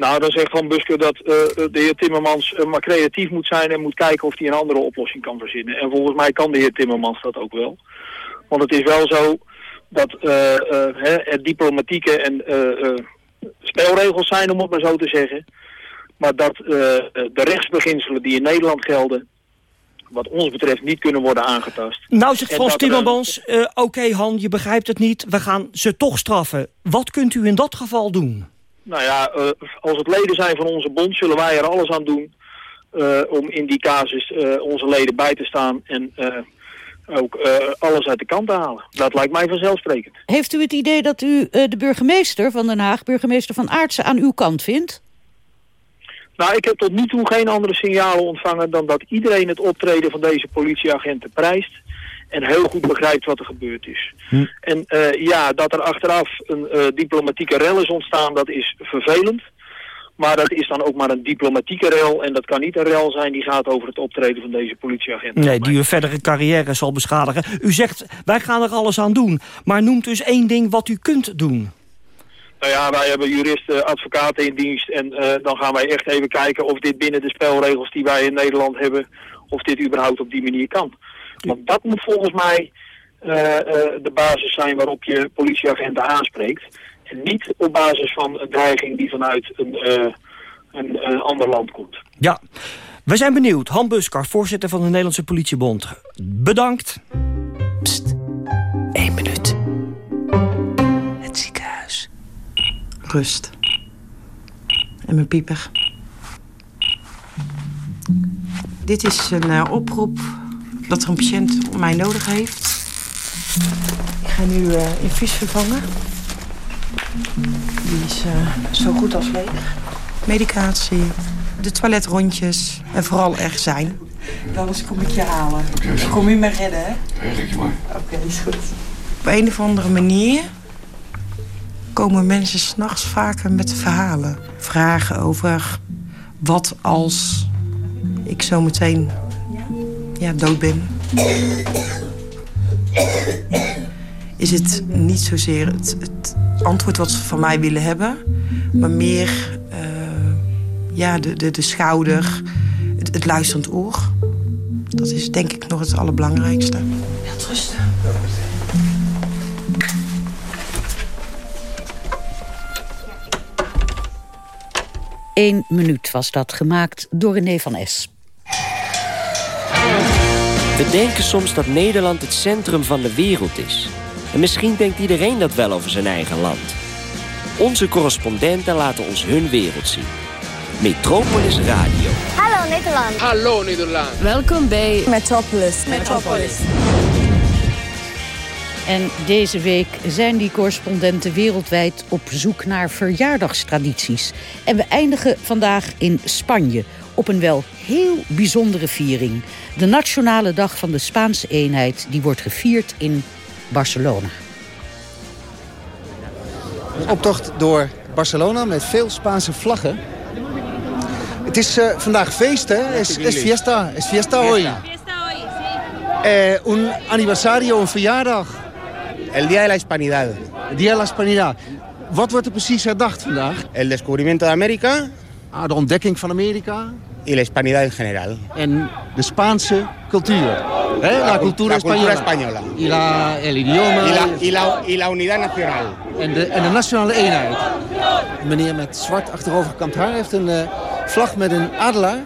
Nou, dan zegt Van Busker dat eh, de heer Timmermans eh, maar creatief moet zijn en moet kijken of hij een andere oplossing kan verzinnen. En volgens mij kan de heer Timmermans dat ook wel. Want het is wel zo dat hè, er diplomatieke en spelregels zijn, om het maar zo te zeggen. Maar dat de rechtsbeginselen die in Nederland gelden, wat ons betreft niet kunnen worden aangetast. Nou zegt Frans er een- Timmermans, oké Han, je begrijpt het niet. We gaan ze toch straffen. Wat kunt u in dat geval doen? Nou ja, eh, als het leden zijn van onze bond, zullen wij er alles aan doen eh, om in die casus eh, onze leden bij te staan en ook alles uit de kant te halen. Dat lijkt mij vanzelfsprekend. Heeft u het idee dat u de burgemeester van Den Haag... burgemeester van Aartsen aan uw kant vindt? Nou, ik heb tot nu toe geen andere signalen ontvangen dan dat iedereen het optreden van deze politieagenten prijst en heel goed begrijpt wat er gebeurd is. En eh, ja, dat er achteraf een eh, diplomatieke rel is ontstaan, dat is vervelend. Maar dat is dan ook maar een diplomatieke rel. En dat kan niet een rel zijn die gaat over het optreden van deze politieagenten. Nee, die uw verdere carrière zal beschadigen. U zegt, wij gaan er alles aan doen. Maar noemt dus één ding wat u kunt doen. Nou ja, wij hebben juristen, advocaten in dienst. En eh, dan gaan wij echt even kijken of dit binnen de spelregels die wij in Nederland hebben, of dit überhaupt op die manier kan. Want dat moet volgens mij eh, eh, de basis zijn waarop je politieagenten aanspreekt. En niet op basis van een dreiging die vanuit een, eh, een, eh, ander land komt. Ja, we zijn benieuwd. Han Buskar, voorzitter van de Nederlandse Politiebond. Bedankt. Eén minuut. Het ziekenhuis. Rust. En mijn pieper. Dit is een oproep dat er een patiënt mij nodig heeft. Ik ga nu eh infuus vervangen. Die is eh, zo goed als leeg. Medicatie, de toiletrondjes en vooral er zijn. Anders kom ik je halen. Kom u me redden, hè? Regel je maar. Oké, is goed. Op een of andere manier komen mensen s'nachts vaker met verhalen. Vragen over wat als ik zo meteen ja, dood ben. Is het niet zozeer het, het antwoord wat ze van mij willen hebben, maar meer eh, ja, de, de, de schouder, het, het luisterend oor. Dat is denk ik nog het allerbelangrijkste. Heel rusten. Eén minuut was dat, gemaakt door René van S. We denken soms dat Nederland het centrum van de wereld is. En misschien denkt iedereen dat wel over zijn eigen land. Onze correspondenten laten ons hun wereld zien. Metropolis Radio. Hallo Nederland. Hallo Nederland. Welkom bij Metropolis. Metropolis. En deze week zijn die correspondenten wereldwijd op zoek naar verjaardagstradities. En we eindigen vandaag in Spanje op een wel heel bijzondere viering. De Nationale Dag van de Spaanse Eenheid die wordt gevierd in Barcelona. Een optocht door Barcelona met veel Spaanse vlaggen. Het is eh, vandaag feest, hè? Es, es fiesta. Es fiesta hoy. Eh, un aniversario, een verjaardag. El Día de la Hispanidad. El Día de la Hispanidad. Wat wordt er precies herdacht vandaag? El descubrimiento de América. Ah, de ontdekking van Amerika. Y la Hispanidad en general. En de Spaanse cultuur. Hè? La cultura La cultura española. española. Y la, el idioma. Y la, y la, y la unidad nacional. En de, en de nationale eenheid. Een meneer met zwart achterovergekamd haar heeft een eh, vlag met een adelaar.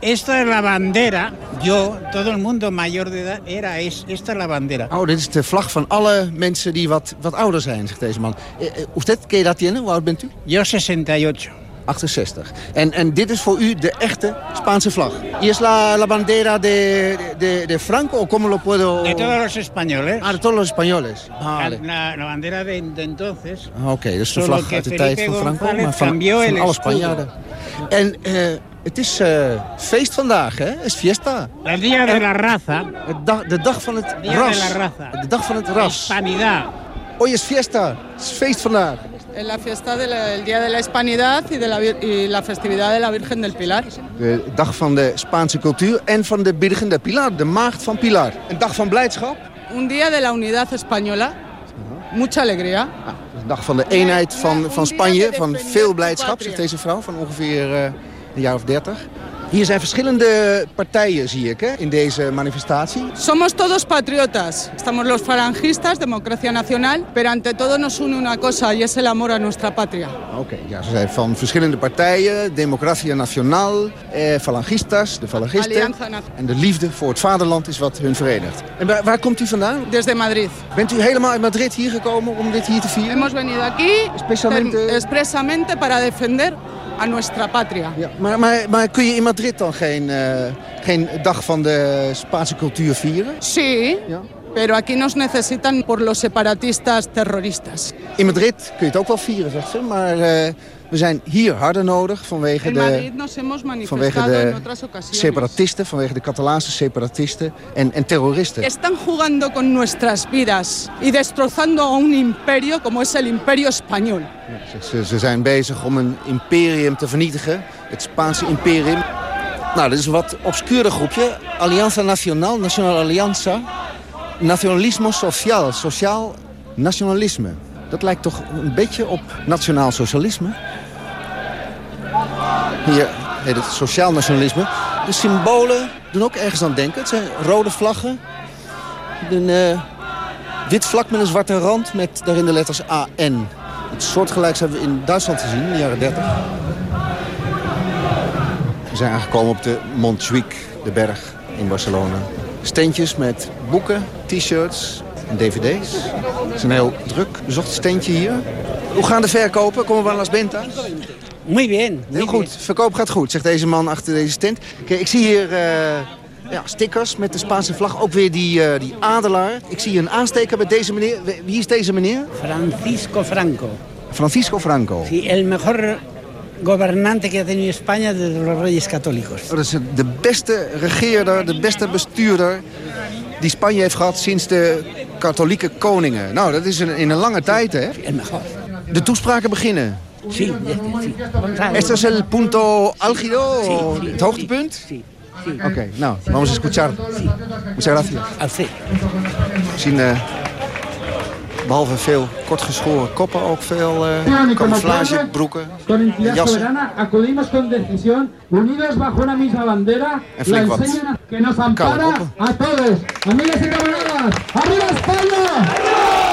Esta es la bandera yo, todo el mundo mayor de edad, era es, esta la bandera. Oh, dit is de vlag van alle mensen die wat, wat ouder zijn, zegt deze man. Eh, eh, usted, que edad tiene? Hoe oud bent u? Yo 68. 68. En, en dit is voor u de echte Spaanse vlag. ¿Y es la, la bandera de, de, de Franco o cómo lo puedo...? De todos los españoles. Ah, de todos los españoles. Vale. La, la bandera de, de entonces. Ah, Oké, dus de vlag uit de tijd van Franco, González maar van, van alle. Spanjaarden. En eh, het is eh, feest vandaag, hè? Het is fiesta. El día de la raza. dag- de dag van het Día de ras. la raza. De dag van het ras. Hispanidad. Hoy is fiesta. Het is feest vandaag. En la fiesta del Día de la Hispanidad y, de la, y la festividad de la Virgen del Pilar. De dag van de Spaanse cultuur en van de Virgen de Pilar, de maagd van Pilar. Een dag van blijdschap. Un día de la unidad española. Mucha alegría. Een dag van de eenheid van, van Spanje, van veel blijdschap, zegt deze vrouw, van ongeveer eh, een jaar of dertig. Hier zijn verschillende partijen, zie ik, hè, in deze manifestatie. Somos todos patriotas. Estamos los falangistas, Democracia Nacional, pero ante todo nos une una cosa y es el amor a nuestra patria. Oké, ja, ze zijn van verschillende partijen. Democracia Nacional, eh, Falangistas, de Falangisten. En de liefde voor het vaderland is wat hun verenigt. En waar, waar komt u vandaan? Desde Madrid. Bent u helemaal uit Madrid hier gekomen om dit hier te vieren? Hemos venido aquí Especialmente- expresamente para defender a nuestra patria. Maar, maar, maar kun je in Madrid dan geen, eh, geen dag van de Spaanse cultuur vieren? Sí, pero aquí nos necesitan por los separatistas terroristas. In Madrid kun je het ook wel vieren, zegt ze. Maar eh, we zijn hier harder nodig vanwege de, vanwege de separatisten, vanwege de Catalaanse separatisten en, en terroristen. Están jugando con nuestras vidas y destrozando a un imperio como es el imperio español. Ze, ze, ze zijn bezig om een imperium te vernietigen, het Spaanse imperium. Nou, dit is een wat obscure groepje. Alianza Nacional, Nacional Alianza. Nationalismo Social, sociaal nationalisme. Dat lijkt toch een beetje op nationaal socialisme. Hier heet het sociaal nationalisme. De symbolen doen ook ergens aan denken. Het zijn rode vlaggen. Een eh, wit vlak met een zwarte rand met daarin de letters AN. Het soortgelijks hebben we in Duitsland gezien in de jaren 30. We zijn aangekomen op de Montjuïc, de berg in Barcelona. Steentjes met boeken, t-shirts en dvd's. Het is een heel druk bezocht steentje hier. Hoe gaan de verkopen? Komen we aan Las Ventas? Muy bien. Heel goed, verkoop gaat goed, zegt deze man achter deze tent. Kijk, ik zie hier eh, ja, stickers met de Spaanse vlag. Ook weer die, eh, die adelaar. Ik zie een aansteker met deze meneer. Wie is deze meneer? Francisco Franco. Francisco Franco. Sí, el mejor gobernante que ha tenido España desde los reyes católicos. Dat is de beste regeerder, de beste bestuurder die Spanje heeft gehad sinds de katholieke koningen. Nou, dat is in een lange tijd, hè? De toespraken beginnen. Sí, sí. Este es el punto álgido, Sí, sí, het hoogtepunt? Oké, nou, vamos a escuchar. Muchas gracias. We zien eh, behalve veel kortgeschoren koppen ook veel eh camouflagebroeken jassen. acudimos con decisión, unidos bajo una misma bandera, En flink la wat que nos ampara koppen. a todos. Amigas y camaradas. ¡Arriba España!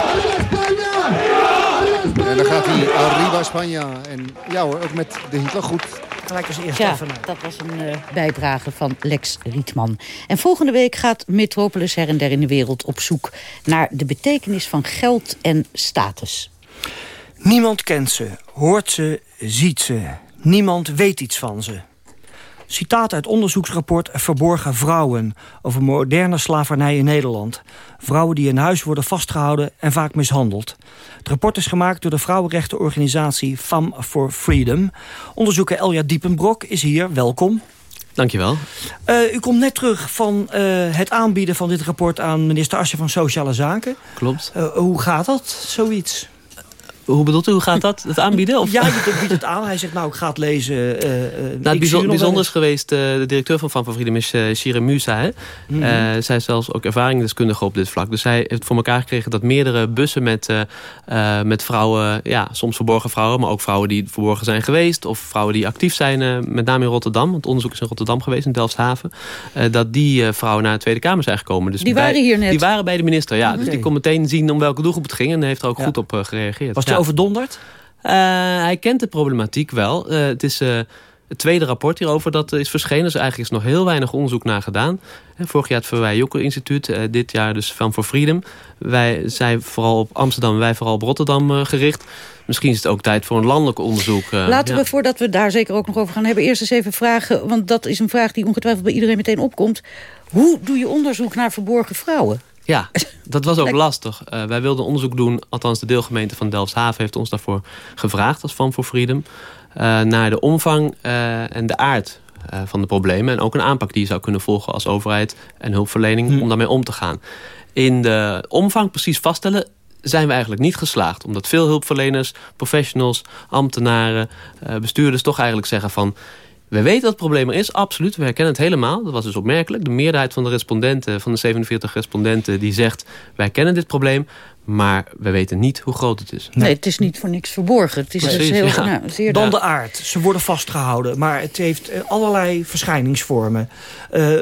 En dan gaat hij Arriba Spanje. En ja hoor, ook met de Hitler goed. Gelijk als eerste Ja, even naar. dat was een eh, bijdrage van Lex Rietman. En volgende week gaat Metropolis her en der in de wereld op zoek... naar de betekenis van geld en status. Niemand kent ze, hoort ze, ziet ze. Niemand weet iets van ze. Citaat uit onderzoeksrapport Verborgen Vrouwen... over moderne slavernij in Nederland. Vrouwen die in huis worden vastgehouden en vaak mishandeld. Het rapport is gemaakt door de vrouwenrechtenorganisatie Femme for Freedom. Onderzoeker Elja Diepenbrok is hier, welkom. Dankjewel. Uh, u komt net terug van uh, het aanbieden van dit rapport... aan minister Asje van Sociale Zaken. Klopt. Uh, hoe gaat dat, zoiets? Hoe bedoelt u, hoe gaat dat? Het aanbieden? Of? Ja, je biedt het aan. Hij zegt, nou, ik ga het lezen. Uh, nou, het bijzonder, bijzonder is geweest, uh, de directeur van Van van Vrienden is uh, Shire Musa. Hè? Mm -hmm. uh, zij is zelfs ook ervaringsdeskundige op dit vlak. Dus zij heeft voor elkaar gekregen dat meerdere bussen met, met vrouwen... ja, soms verborgen vrouwen, maar ook vrouwen die verborgen zijn geweest... of vrouwen die actief zijn, met name in Rotterdam. Want het onderzoek is in Rotterdam geweest, in Delfshaven. dat die vrouwen naar de Tweede Kamer zijn gekomen. Dus die waren bij, hier net? Die waren bij de minister, ja. Okay. Dus die kon meteen zien om welke doelgroep het ging... en heeft er ook ja. goed op gereageerd. Was overdonderd? Uh, hij kent de problematiek wel. Uh, het is... Uh, Het tweede rapport hierover dat is verschenen. Dus eigenlijk is nog heel weinig onderzoek naar gedaan. Vorig jaar het Verwij Jokker Instituut. Eh, dit jaar dus Fan for Freedom. Wij zijn vooral op Amsterdam, wij vooral op Rotterdam eh, gericht. Misschien is het ook tijd voor een landelijk onderzoek. eh, Laten ja. we, voordat we daar zeker ook nog over gaan hebben... eerst eens even vragen, want dat is een vraag die ongetwijfeld bij iedereen meteen opkomt. Hoe doe je onderzoek naar verborgen vrouwen? Ja, dat was ook lastig. Eh, wij wilden onderzoek doen, althans de deelgemeente van Delfshaven heeft ons daarvoor gevraagd als Van voor Freedom. eh, naar de omvang eh, en de aard van de problemen. En ook een aanpak die je zou kunnen volgen als overheid en hulpverlening om daarmee om te gaan. In de omvang precies vaststellen zijn we eigenlijk niet geslaagd. Omdat veel hulpverleners, professionals, ambtenaren, bestuurders toch eigenlijk zeggen van... We weten dat het probleem er is, absoluut. We herkennen het helemaal. Dat was dus opmerkelijk. De meerderheid van de respondenten, van de 47 respondenten... die zegt, wij kennen dit probleem, maar we weten niet hoe groot het is. Nee, het is niet voor niks verborgen. Het is dus heel ja. nou, zeer Dan de aard. Ze worden vastgehouden. Maar het heeft eh, allerlei verschijningsvormen. Eh,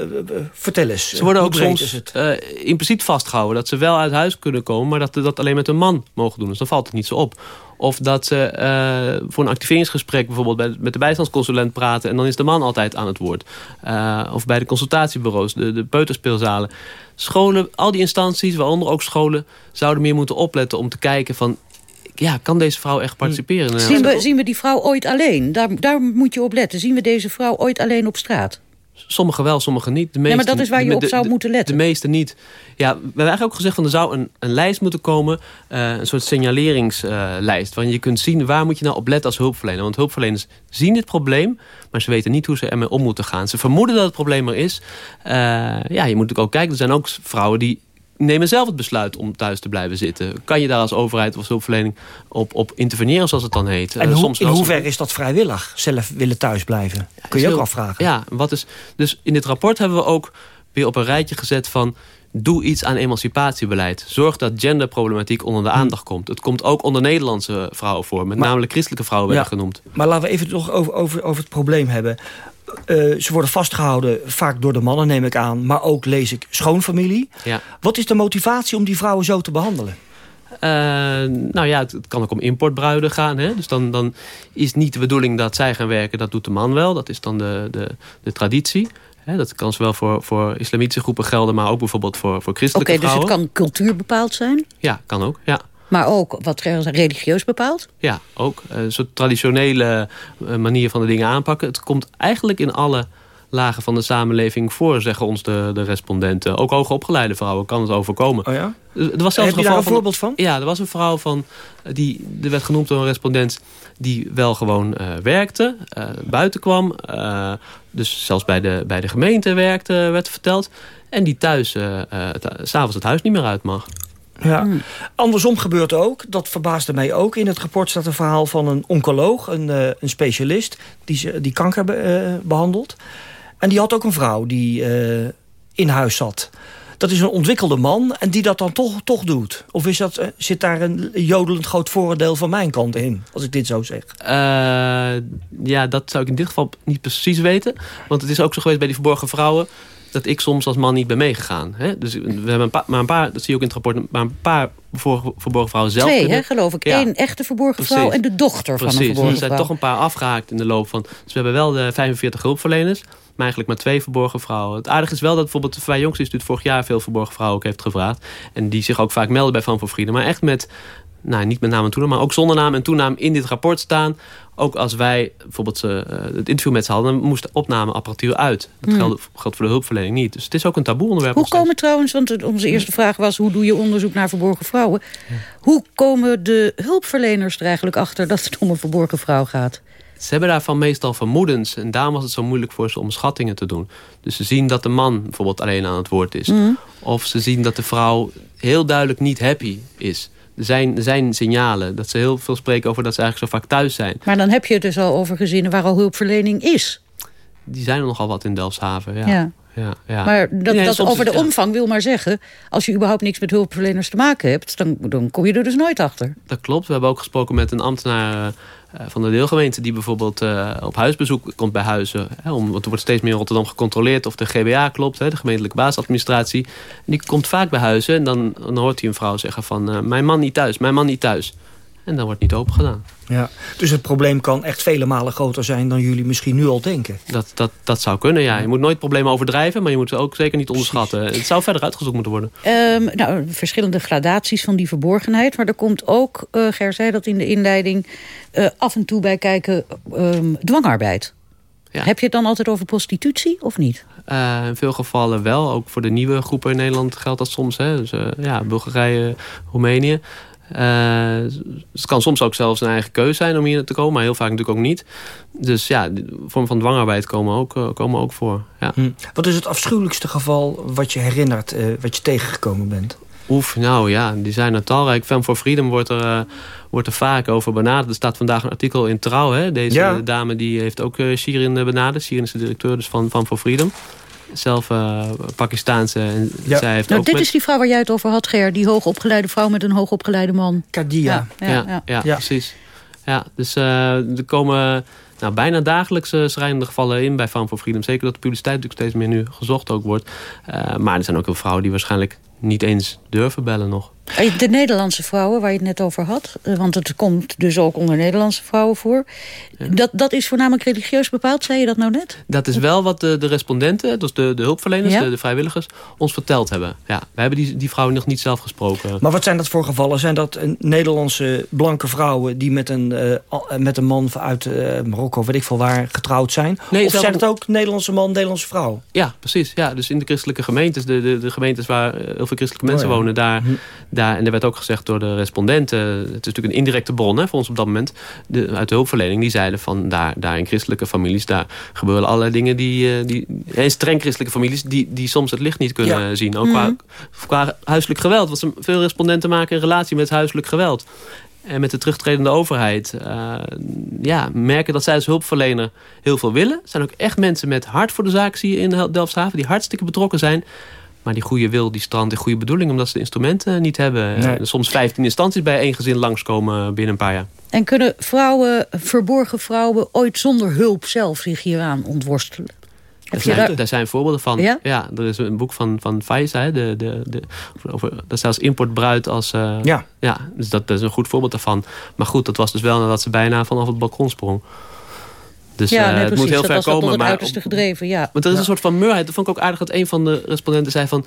vertel eens. Ze worden ook soms het? eh, impliciet vastgehouden. Dat ze wel uit huis kunnen komen, maar dat ze dat alleen met een man mogen doen. Dus dan valt het niet zo op. Of dat ze eh, voor een activeringsgesprek bijvoorbeeld bij, met de bijstandsconsulent praten... en dan is de man altijd aan het woord. Eh, of bij de consultatiebureaus, de, de peuterspeelzalen. Scholen, al die instanties, waaronder ook scholen... zouden meer moeten opletten om te kijken van... ja, kan deze vrouw echt participeren? Zien we, zien we die vrouw ooit alleen? Daar, daar moet je op letten. Zien we deze vrouw ooit alleen op straat? Sommigen wel, sommigen niet. De meeste, maar dat is waar je op de- zou de- moeten letten. De meeste niet. Ja, we hebben eigenlijk ook gezegd van er zou een, een lijst moeten komen. eh, een soort signaleringslijst. waarin je kunt zien waar moet je nou op letten als hulpverlener. Want hulpverleners zien dit probleem. Maar ze weten niet hoe ze ermee om moeten gaan. Ze vermoeden dat het probleem er is. Eh, ja, je moet natuurlijk ook kijken. Er zijn ook vrouwen die nemen zelf het besluit om thuis te blijven zitten. Kan je daar als overheid of hulpverlening op, op interveneren zoals het dan heet? En Eh, hoe, soms in hoeverre is dat vrijwillig? Zelf willen thuisblijven? Kun je ook afvragen. Ja, wat is, dus in dit rapport hebben we ook weer op een rijtje gezet van... doe iets aan emancipatiebeleid. Zorg dat genderproblematiek onder de Hmm. aandacht komt. Het komt ook onder Nederlandse vrouwen voor. Met name christelijke vrouwen werden Ja. genoemd. Maar laten we even nog over, over, over het probleem hebben. Eh, ze worden vastgehouden, vaak door de mannen neem ik aan... maar ook, lees ik, schoonfamilie. Ja. Wat is de motivatie om die vrouwen zo te behandelen? Eh, nou ja, het, het kan ook om importbruiden gaan. Hè? Dus dan, dan is niet de bedoeling dat zij gaan werken. Dat doet de man wel. Dat is dan de, de, de traditie. Hè? Dat kan zowel voor, voor islamitische groepen gelden... maar ook bijvoorbeeld voor, voor Oké, christelijke dus het kan cultuur bepaald zijn. Ja, kan ook, ja. Maar ook wat religieus bepaald. Ja, ook een soort traditionele eh, manier van de dingen aanpakken. Het komt eigenlijk in alle lagen van de samenleving voor, zeggen ons de, de respondenten. Ook hoogopgeleide vrouwen kan het overkomen. Oh ja? Er was zelfs Heb je daar een voorbeeld van? Ja, er was een vrouw van, eh, die er werd genoemd door een respondent... die wel gewoon eh, werkte, eh, buiten kwam. eh, dus zelfs bij de, bij de gemeente werkte, werd verteld. En die thuis, eh eh, het- s'avonds het huis niet meer uit mag. Ja. Andersom gebeurt ook, dat verbaasde mij ook. In het rapport staat een verhaal van een oncoloog, een, eh, een specialist... die, ze- die kanker be- eh, behandelt. En die had ook een vrouw die eh, in huis zat. Dat is een ontwikkelde man en die dat dan toch, toch doet. Of is dat, zit daar een jodelend groot voordeel van mijn kant in? Als ik dit zo zeg. Ja, dat zou ik in dit geval niet precies weten. Want het is ook zo geweest bij die verborgen vrouwen... dat ik soms als man niet ben meegegaan. Hè? Dus we hebben een paar, maar een paar, dat zie je ook in het rapport... maar een paar verborgen, vrouwen zelf Twee, hè, geloof ik. Ja. Eén echte verborgen Precies. vrouw en de dochter van een verborgen er zijn vrouw. toch een paar afgehaakt in de loop van... Dus we hebben wel de 45 hulpverleners... maar eigenlijk maar twee verborgen vrouwen. Het aardige is wel dat bijvoorbeeld het Vrij Jongsinstituut... vorig jaar veel verborgen vrouwen ook heeft gevraagd. En die zich ook vaak melden bij Van voor Vrienden. Maar echt met, nou niet met naam en toenaam... maar ook zonder naam en toenaam in dit rapport staan. Ook als wij bijvoorbeeld eh, het interview met ze hadden... dan moest de opnameapparatuur uit. Dat Hmm. geldt, geldt voor de hulpverlening niet. Dus het is ook een taboe onderwerp. Hoe komen trouwens, want onze eerste vraag was... hoe doe je onderzoek naar verborgen vrouwen? Hoe komen de hulpverleners er eigenlijk achter... dat het om een verborgen vrouw gaat? Ze hebben daarvan meestal vermoedens. En daarom was het zo moeilijk voor ze om schattingen te doen. Dus ze zien dat de man bijvoorbeeld alleen aan het woord is. Mhm. Of ze zien dat de vrouw heel duidelijk niet happy is. Zijn, zijn signalen dat ze heel veel spreken over dat ze eigenlijk zo vaak thuis zijn. Maar dan heb je het dus al over gezinnen waar al hulpverlening is. Die zijn er nogal wat in Delfshaven. Ja. Ja. Ja, ja. Maar dat, Nee, dat over de ja, omvang wil maar zeggen... als je überhaupt niks met hulpverleners te maken hebt... dan, dan kom je er dus nooit achter. Dat klopt. We hebben ook gesproken met een ambtenaar van de deelgemeente... die bijvoorbeeld eh, op huisbezoek komt bij huizen. Hè, om, want er wordt steeds meer in Rotterdam gecontroleerd... of de GBA klopt, hè, de gemeentelijke basisadministratie. Die komt vaak bij huizen en dan, dan hoort hij een vrouw zeggen van... eh, mijn man niet thuis, mijn man niet thuis. En dan wordt niet open gedaan. Ja, dus het probleem kan echt vele malen groter zijn dan jullie misschien nu al denken. Dat, dat, dat zou kunnen, ja. Je moet nooit problemen overdrijven, maar je moet ze ook zeker niet onderschatten. Het zou verder uitgezocht moeten worden. Um, nou, verschillende gradaties van die verborgenheid. Maar er komt ook, uh, Ger zei dat in de inleiding, uh, af en toe bij kijken um, dwangarbeid. Ja. Heb je het dan altijd over prostitutie of niet? Uh, in veel gevallen wel. Ook voor de nieuwe groepen in Nederland geldt dat soms. Hè. Dus, uh, ja, Bulgarije, Roemenië. Uh, het kan soms ook zelfs een eigen keuze zijn om hier te komen. Maar heel vaak natuurlijk ook niet. Dus ja, vormen van dwangarbeid komen ook, komen ook voor. Ja. Hm. Wat is het afschuwelijkste geval wat je herinnert, wat je tegengekomen bent? Oef, nou ja, die zijn er talrijk. Fem for Freedom wordt er, uh, wordt er vaak over benaderd. Er staat vandaag een artikel in Trouw. Hè? Deze ja. dame die heeft ook uh, Shirin benaderd. Shirin is de directeur dus van Fem for Freedom. Zelf uh, Pakistaanse. En ja. zij heeft nou, ook dit met... is die vrouw waar jij het over had, Ger. Die hoogopgeleide vrouw met een hoogopgeleide man. Kadia. Ja, ja, ja, ja precies. Ja, dus er komen... Nou, bijna dagelijks uh, schrijnende gevallen in bij Farm for Freedom. Zeker dat de publiciteit natuurlijk steeds meer nu gezocht ook wordt. Uh, maar er zijn ook veel vrouwen die waarschijnlijk niet eens durven bellen nog. De Nederlandse vrouwen, waar je het net over had... want het komt dus ook onder Nederlandse vrouwen voor... Ja. Dat, dat is voornamelijk religieus bepaald, zei je dat nou net? Dat is wel wat de, de respondenten, dus de, de hulpverleners, ja? de, de, vrijwilligers... ons verteld hebben. Ja, wij hebben die, die vrouwen nog niet zelf gesproken. Maar wat zijn dat voor gevallen? Zijn dat Nederlandse blanke vrouwen... die met een, uh, met een man uit uh, Marokko, weet ik veel waar, getrouwd zijn? Nee, of zijn het ook Nederlandse man, Nederlandse vrouw? Ja, precies. Ja, dus in de christelijke gemeentes, de, de, de gemeentes waar heel veel christelijke mensen oh, ja. wonen... daar... Daar, en er werd ook gezegd door de respondenten... het is natuurlijk een indirecte bron hè, voor ons op dat moment... De, uit de hulpverlening, die zeiden van... daar, daar in christelijke families, daar gebeuren allerlei dingen... die, die en streng christelijke families... die, die soms het licht niet kunnen ja. zien. Ook mm -hmm. qua, qua huiselijk geweld. Want veel respondenten maken een relatie met huiselijk geweld. En met de terugtredende overheid... Uh, ja, merken dat zij als hulpverlener heel veel willen. Er zijn ook echt mensen met hart voor de zaak, zie je in Delfshaven... die hartstikke betrokken zijn... Maar die goede wil, die strand in goede bedoeling... omdat ze de instrumenten niet hebben. Nee. Soms 15 instanties bij één gezin langskomen binnen een paar jaar. En kunnen vrouwen, verborgen vrouwen... ooit zonder hulp zelf zich hieraan ontworstelen? Heb je daar... daar zijn voorbeelden van. Ja? ja? er is een boek van, van Faiza. De, de, de, over, dat is zelfs importbruid als... Uh, ja. ja. Dus dat, dat is een goed voorbeeld daarvan. Maar goed, dat was dus wel nadat ze bijna vanaf het balkon sprong. Dus ja, uh, nee, het moet heel dat ver komen. Maar uiterste gedreven, ja. Want er is ja. een soort van meurheid. Dat vond ik ook aardig dat een van de respondenten zei van...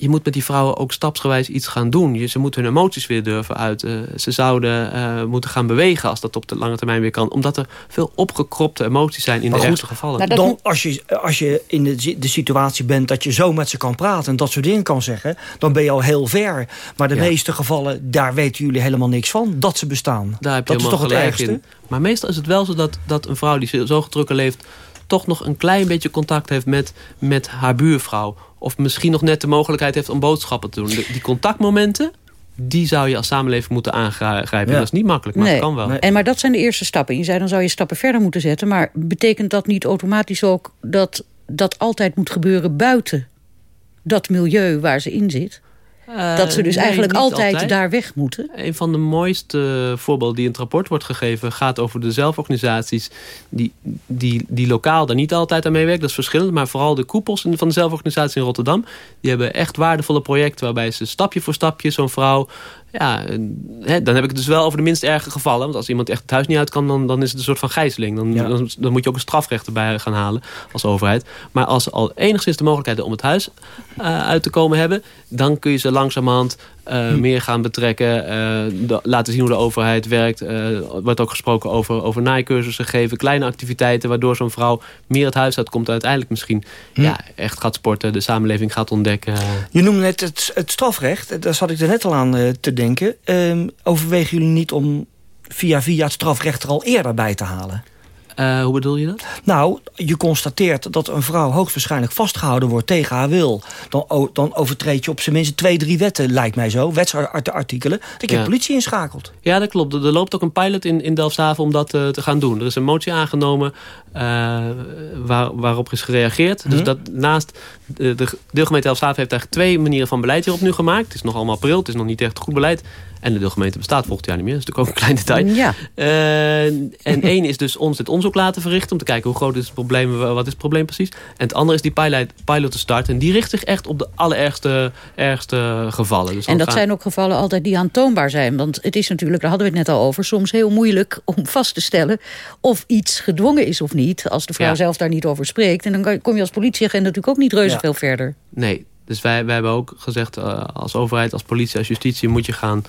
je moet met die vrouwen ook stapsgewijs iets gaan doen. Je, ze moeten hun emoties weer durven uiten. Ze zouden uh, moeten gaan bewegen als dat op de lange termijn weer kan. Omdat er veel opgekropte emoties zijn in maar de goed, ergste gevallen. Nou, dan, als, je, als je in de, de situatie bent dat je zo met ze kan praten... en dat soort dingen kan zeggen, dan ben je al heel ver. Maar de ja. meeste gevallen, daar weten jullie helemaal niks van. Dat ze bestaan. Daar heb je dat is toch het ergste? In. Maar meestal is het wel zo dat, dat een vrouw die zo gedrukken leeft... toch nog een klein beetje contact heeft met, met haar buurvrouw. Of misschien nog net de mogelijkheid heeft om boodschappen te doen. De, die contactmomenten, die zou je als samenleving moeten aangrijpen. Ja. Dat is niet makkelijk, maar nee. dat kan wel. Nee. En maar dat zijn de eerste stappen. Je zei, dan zou je stappen verder moeten zetten. Maar betekent dat niet automatisch ook dat dat altijd moet gebeuren buiten dat milieu waar ze in zit? Uh, dat ze dus nee, eigenlijk altijd, altijd, daar weg moeten? Een van de mooiste voorbeelden die in het rapport wordt gegeven... gaat over de zelforganisaties die, die, die lokaal daar niet altijd aan meewerken. Dat is verschillend, maar vooral de koepels van de zelforganisatie in Rotterdam... die hebben echt waardevolle projecten waarbij ze stapje voor stapje zo'n vrouw... Ja, hè, dan heb ik het dus wel over de minst erge gevallen. Want als iemand echt het huis niet uit kan, dan, dan is het een soort van gijzeling. Dan, ja. dan, dan, moet je ook een strafrecht erbij gaan halen als overheid. Maar als ze al enigszins de mogelijkheid om het huis uh, uit te komen hebben... dan kun je ze langzamerhand uh, hm. meer gaan betrekken. Uh, de, laten zien hoe de overheid werkt. Er wordt ook gesproken over, over naaicursussen geven. Kleine activiteiten waardoor zo'n vrouw meer het huis uitkomt. En uiteindelijk misschien hm. ja, echt gaat sporten. De samenleving gaat ontdekken. Je noemde net het, het strafrecht. Daar zat ik er net al aan te denken. Uh, overwegen jullie niet om via via het strafrecht er al eerder bij te halen? Uh, hoe bedoel je dat? Nou, je constateert dat een vrouw hoogstwaarschijnlijk vastgehouden wordt tegen haar wil. Dan, dan overtreed je op zijn minst twee, drie wetten, lijkt mij zo. Wetsartikelen. Dat je ja. politie inschakelt. Ja, dat klopt. Er loopt ook een pilot in, in Delfshaven om dat uh, te gaan doen. Er is een motie aangenomen uh, waar, waarop is gereageerd. Mm -hmm. Dus dat naast... De, de deelgemeente Delfshaven heeft eigenlijk twee manieren van beleid hierop nu gemaakt. Het is nog allemaal april, het is nog niet echt goed beleid. En de deelgemeente bestaat volgend jaar niet meer. Dat is natuurlijk ook een klein detail. Ja. Eh, en één is dus ons dit onderzoek laten verrichten... om te kijken hoe groot is het probleem, wat is het probleem precies. En het andere is die pilot, pilot te starten. En die richt zich echt op de allerergste ergste gevallen. Dus en dat gaan- zijn ook gevallen altijd die aantoonbaar zijn. Want het is natuurlijk, daar hadden we het net al over... soms heel moeilijk om vast te stellen of iets gedwongen is of niet... als de vrouw Ja. zelf daar niet over spreekt. En dan kom je als politieagent natuurlijk ook niet reuze Ja. veel verder. Nee, dus wij, wij hebben ook gezegd... eh, als overheid, als politie, als justitie... moet je gaan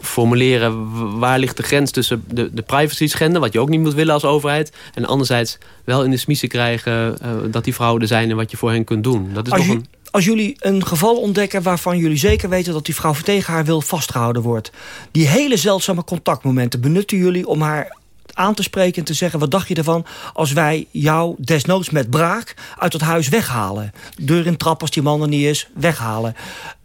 formuleren waar ligt de grens tussen de, de privacy schenden... wat je ook niet moet willen als overheid... en anderzijds wel in de smiezen krijgen eh, dat die vrouwen er zijn... en wat je voor hen kunt doen. Dat is Als, nog een... als jullie een geval ontdekken waarvan jullie zeker weten... dat die vrouw tegen haar wil vastgehouden wordt... die hele zeldzame contactmomenten benutten jullie om haar aan te spreken en te zeggen... wat dacht je ervan als wij jou desnoods met braak uit het huis weghalen? Deur in trap als die man er niet is, weghalen.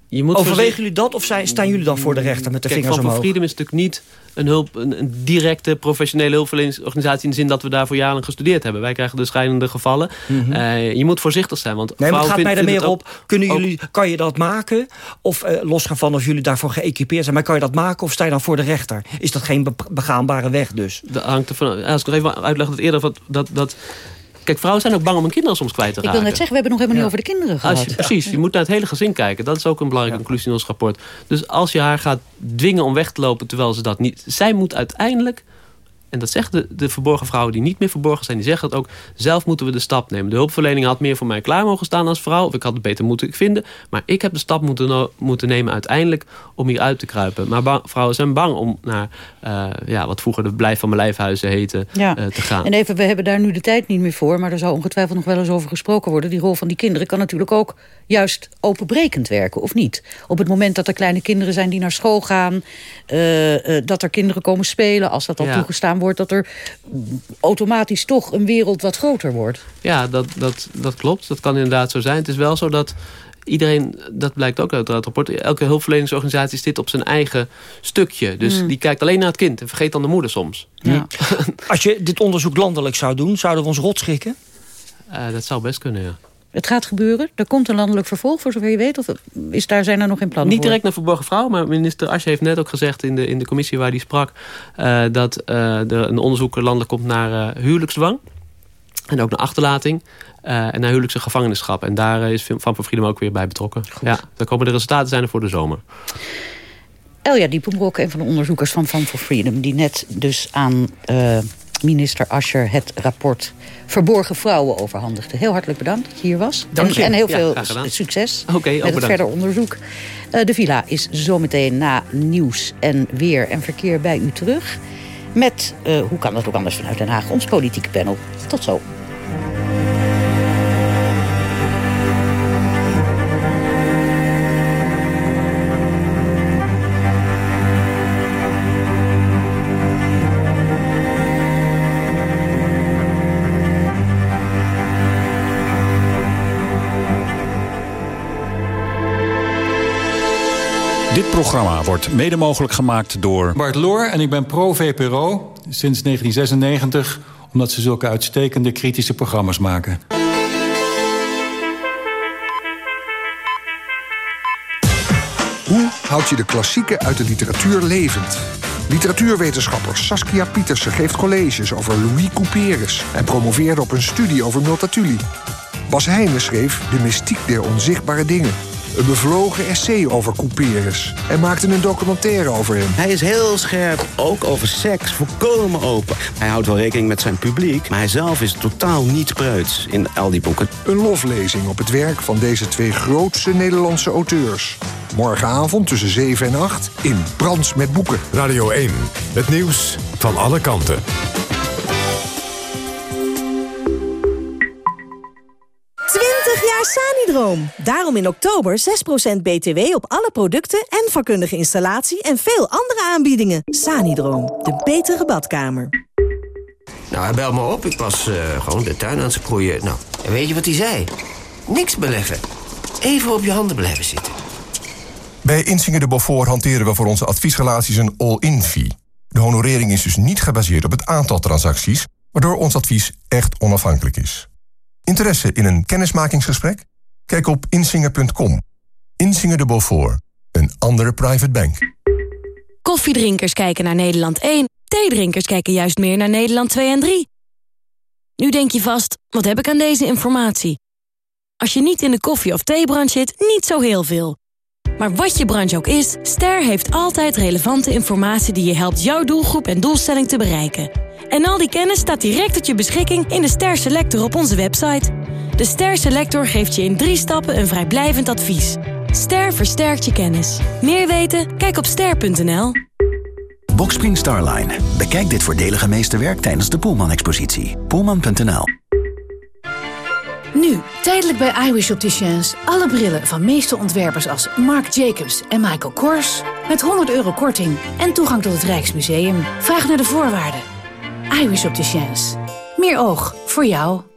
Je moet Overwegen jullie dat of zijn, staan jullie dan voor de rechter met de Kijk, vingers Van omhoog? Freedom is natuurlijk niet een, hulp, een, een directe professionele hulpverleningsorganisatie... in de zin dat we daarvoor jaren gestudeerd hebben. Wij krijgen de scheidende gevallen. Mhm. Eh, je moet voorzichtig zijn, want Nee, maar het gaat mij er meer op. Kunnen ook- jullie, kan je dat maken? Of eh, los van of jullie daarvoor geëquipeerd zijn. Maar kan je dat maken of sta je dan voor de rechter? Is dat geen be- begaanbare weg dus? Dat hangt ervan Als ik nog even uitleg dat eerder... Dat, dat, kijk, vrouwen zijn ook bang om hun kinderen soms kwijt te Ik raken. wil net zeggen, we hebben nog helemaal niet over de kinderen gehad. Als je, precies, je moet naar het hele gezin kijken. Dat is ook een belangrijke conclusie in ons rapport. Dus als je haar gaat dwingen om weg te lopen terwijl ze dat niet... Zij moet uiteindelijk, en dat zeggen de, de verborgen vrouwen die niet meer verborgen zijn... die zeggen dat ook, zelf moeten we de stap nemen. De hulpverlening had meer voor mij klaar mogen staan als vrouw... of ik had het beter moeten vinden. Maar ik heb de stap moeten, no- moeten nemen uiteindelijk om hier uit te kruipen. Maar vrouwen zijn bang om naar eh, ja, wat vroeger de blijf van mijn lijfhuizen heette Ja. eh, te gaan. En even, we hebben daar nu de tijd niet meer voor... maar er zou ongetwijfeld nog wel eens over gesproken worden. Die rol van die kinderen kan natuurlijk ook juist openbrekend werken, of niet? Op het moment dat er kleine kinderen zijn die naar school gaan... eh, dat er kinderen komen spelen, als dat al Ja. toegestaan wordt... dat er automatisch toch een wereld wat groter wordt. Ja, dat, dat, dat klopt. Dat kan inderdaad zo zijn. Het is wel zo dat iedereen, dat blijkt ook uit het rapport... elke hulpverleningsorganisatie zit op zijn eigen stukje. Dus Mm. die kijkt alleen naar het kind en vergeet dan de moeder soms. Als je dit onderzoek landelijk zou doen, zouden we ons rot schikken? Eh, dat zou best kunnen, ja. Het gaat gebeuren. Er komt een landelijk vervolg, voor zover je weet. Of is daar, zijn er nog geen plannen Niet voor? direct naar verborgen vrouw, maar minister Asje heeft net ook gezegd... in de, in de commissie waar hij sprak... eh, dat eh, er een onderzoek landelijk komt naar eh, huwelijksdwang. En ook naar achterlating. en naar huwelijkse gevangenschap. En daar is Van van Freedom ook weer bij betrokken. Ja, daar komen de resultaten zijn er voor de zomer. Elja Diepenbrok, een van de onderzoekers van Farm for Freedom... die net dus aan minister Ascher het rapport Verborgen Vrouwen overhandigde. Heel hartelijk bedankt dat je hier was. Dank en, je. en heel Ja, veel succes met het bedankt. verder onderzoek. Eh, de villa is zometeen na nieuws en weer en verkeer bij u terug. Met, eh, hoe kan dat ook anders vanuit Den Haag, ons politieke panel. Tot zo. Programma wordt mede mogelijk gemaakt door... Bart Loor en ik ben pro-VPRO sinds 1996... omdat ze zulke uitstekende kritische programma's maken. Hoe houd je de klassieken uit de literatuur levend? Literatuurwetenschapper Saskia Pietersen geeft colleges over Louis Couperus... en promoveerde op een studie over Multatuli. Bas Heijnen schreef De mystiek der onzichtbare dingen. Een bevlogen essay over Couperus. En maakte een documentaire over hem. Hij is heel scherp, ook over seks, volkomen open. Hij houdt wel rekening met zijn publiek, maar hij zelf is totaal niet preuts in al die boeken. Een loflezing op het werk van deze twee grootste Nederlandse auteurs. Morgenavond tussen 7 en 8 in Brands met Boeken. Radio 1, het nieuws van alle kanten. Sanidroom. Daarom in oktober 6% BTW op alle producten en vakkundige installatie en veel andere aanbiedingen. Sanidroom, de betere badkamer. Nou, hij belt me op. Ik was eh, gewoon de tuin aan het sproeien. Nou, en weet je wat hij zei? Niks beleggen. Even op je handen blijven zitten. Bij Insinger de Beaufort hanteren we voor onze adviesrelaties een all-in fee. De honorering is dus niet gebaseerd op het aantal transacties... waardoor ons advies echt onafhankelijk is. Interesse in een kennismakingsgesprek? Kijk op insinger.com. Insinger de Beaufort, een andere private bank. Koffiedrinkers kijken naar Nederland 1. Theedrinkers kijken juist meer naar Nederland 2 en 3. Nu denk je vast, wat heb ik aan deze informatie? Als je niet in de koffie- of theebranche zit, niet zo heel veel. Maar wat je branche ook is, Ster heeft altijd relevante informatie... die je helpt jouw doelgroep en doelstelling te bereiken. En al die kennis staat direct tot je beschikking in de Ster Selector op onze website. De Ster Selector geeft je in drie stappen een vrijblijvend advies. Ster versterkt je kennis. Meer weten? Kijk op ster.nl. Boxspring Starline. Bekijk dit voordelige meesterwerk tijdens de Poelman-expositie. Poelman.nl Nu, tijdelijk bij iWish Opticians. Alle brillen van meeste ontwerpers als Marc Jacobs en Michael Kors. Met 100 euro korting en toegang tot het Rijksmuseum. Vraag naar de voorwaarden. iWish Opticians. Meer oog voor jou.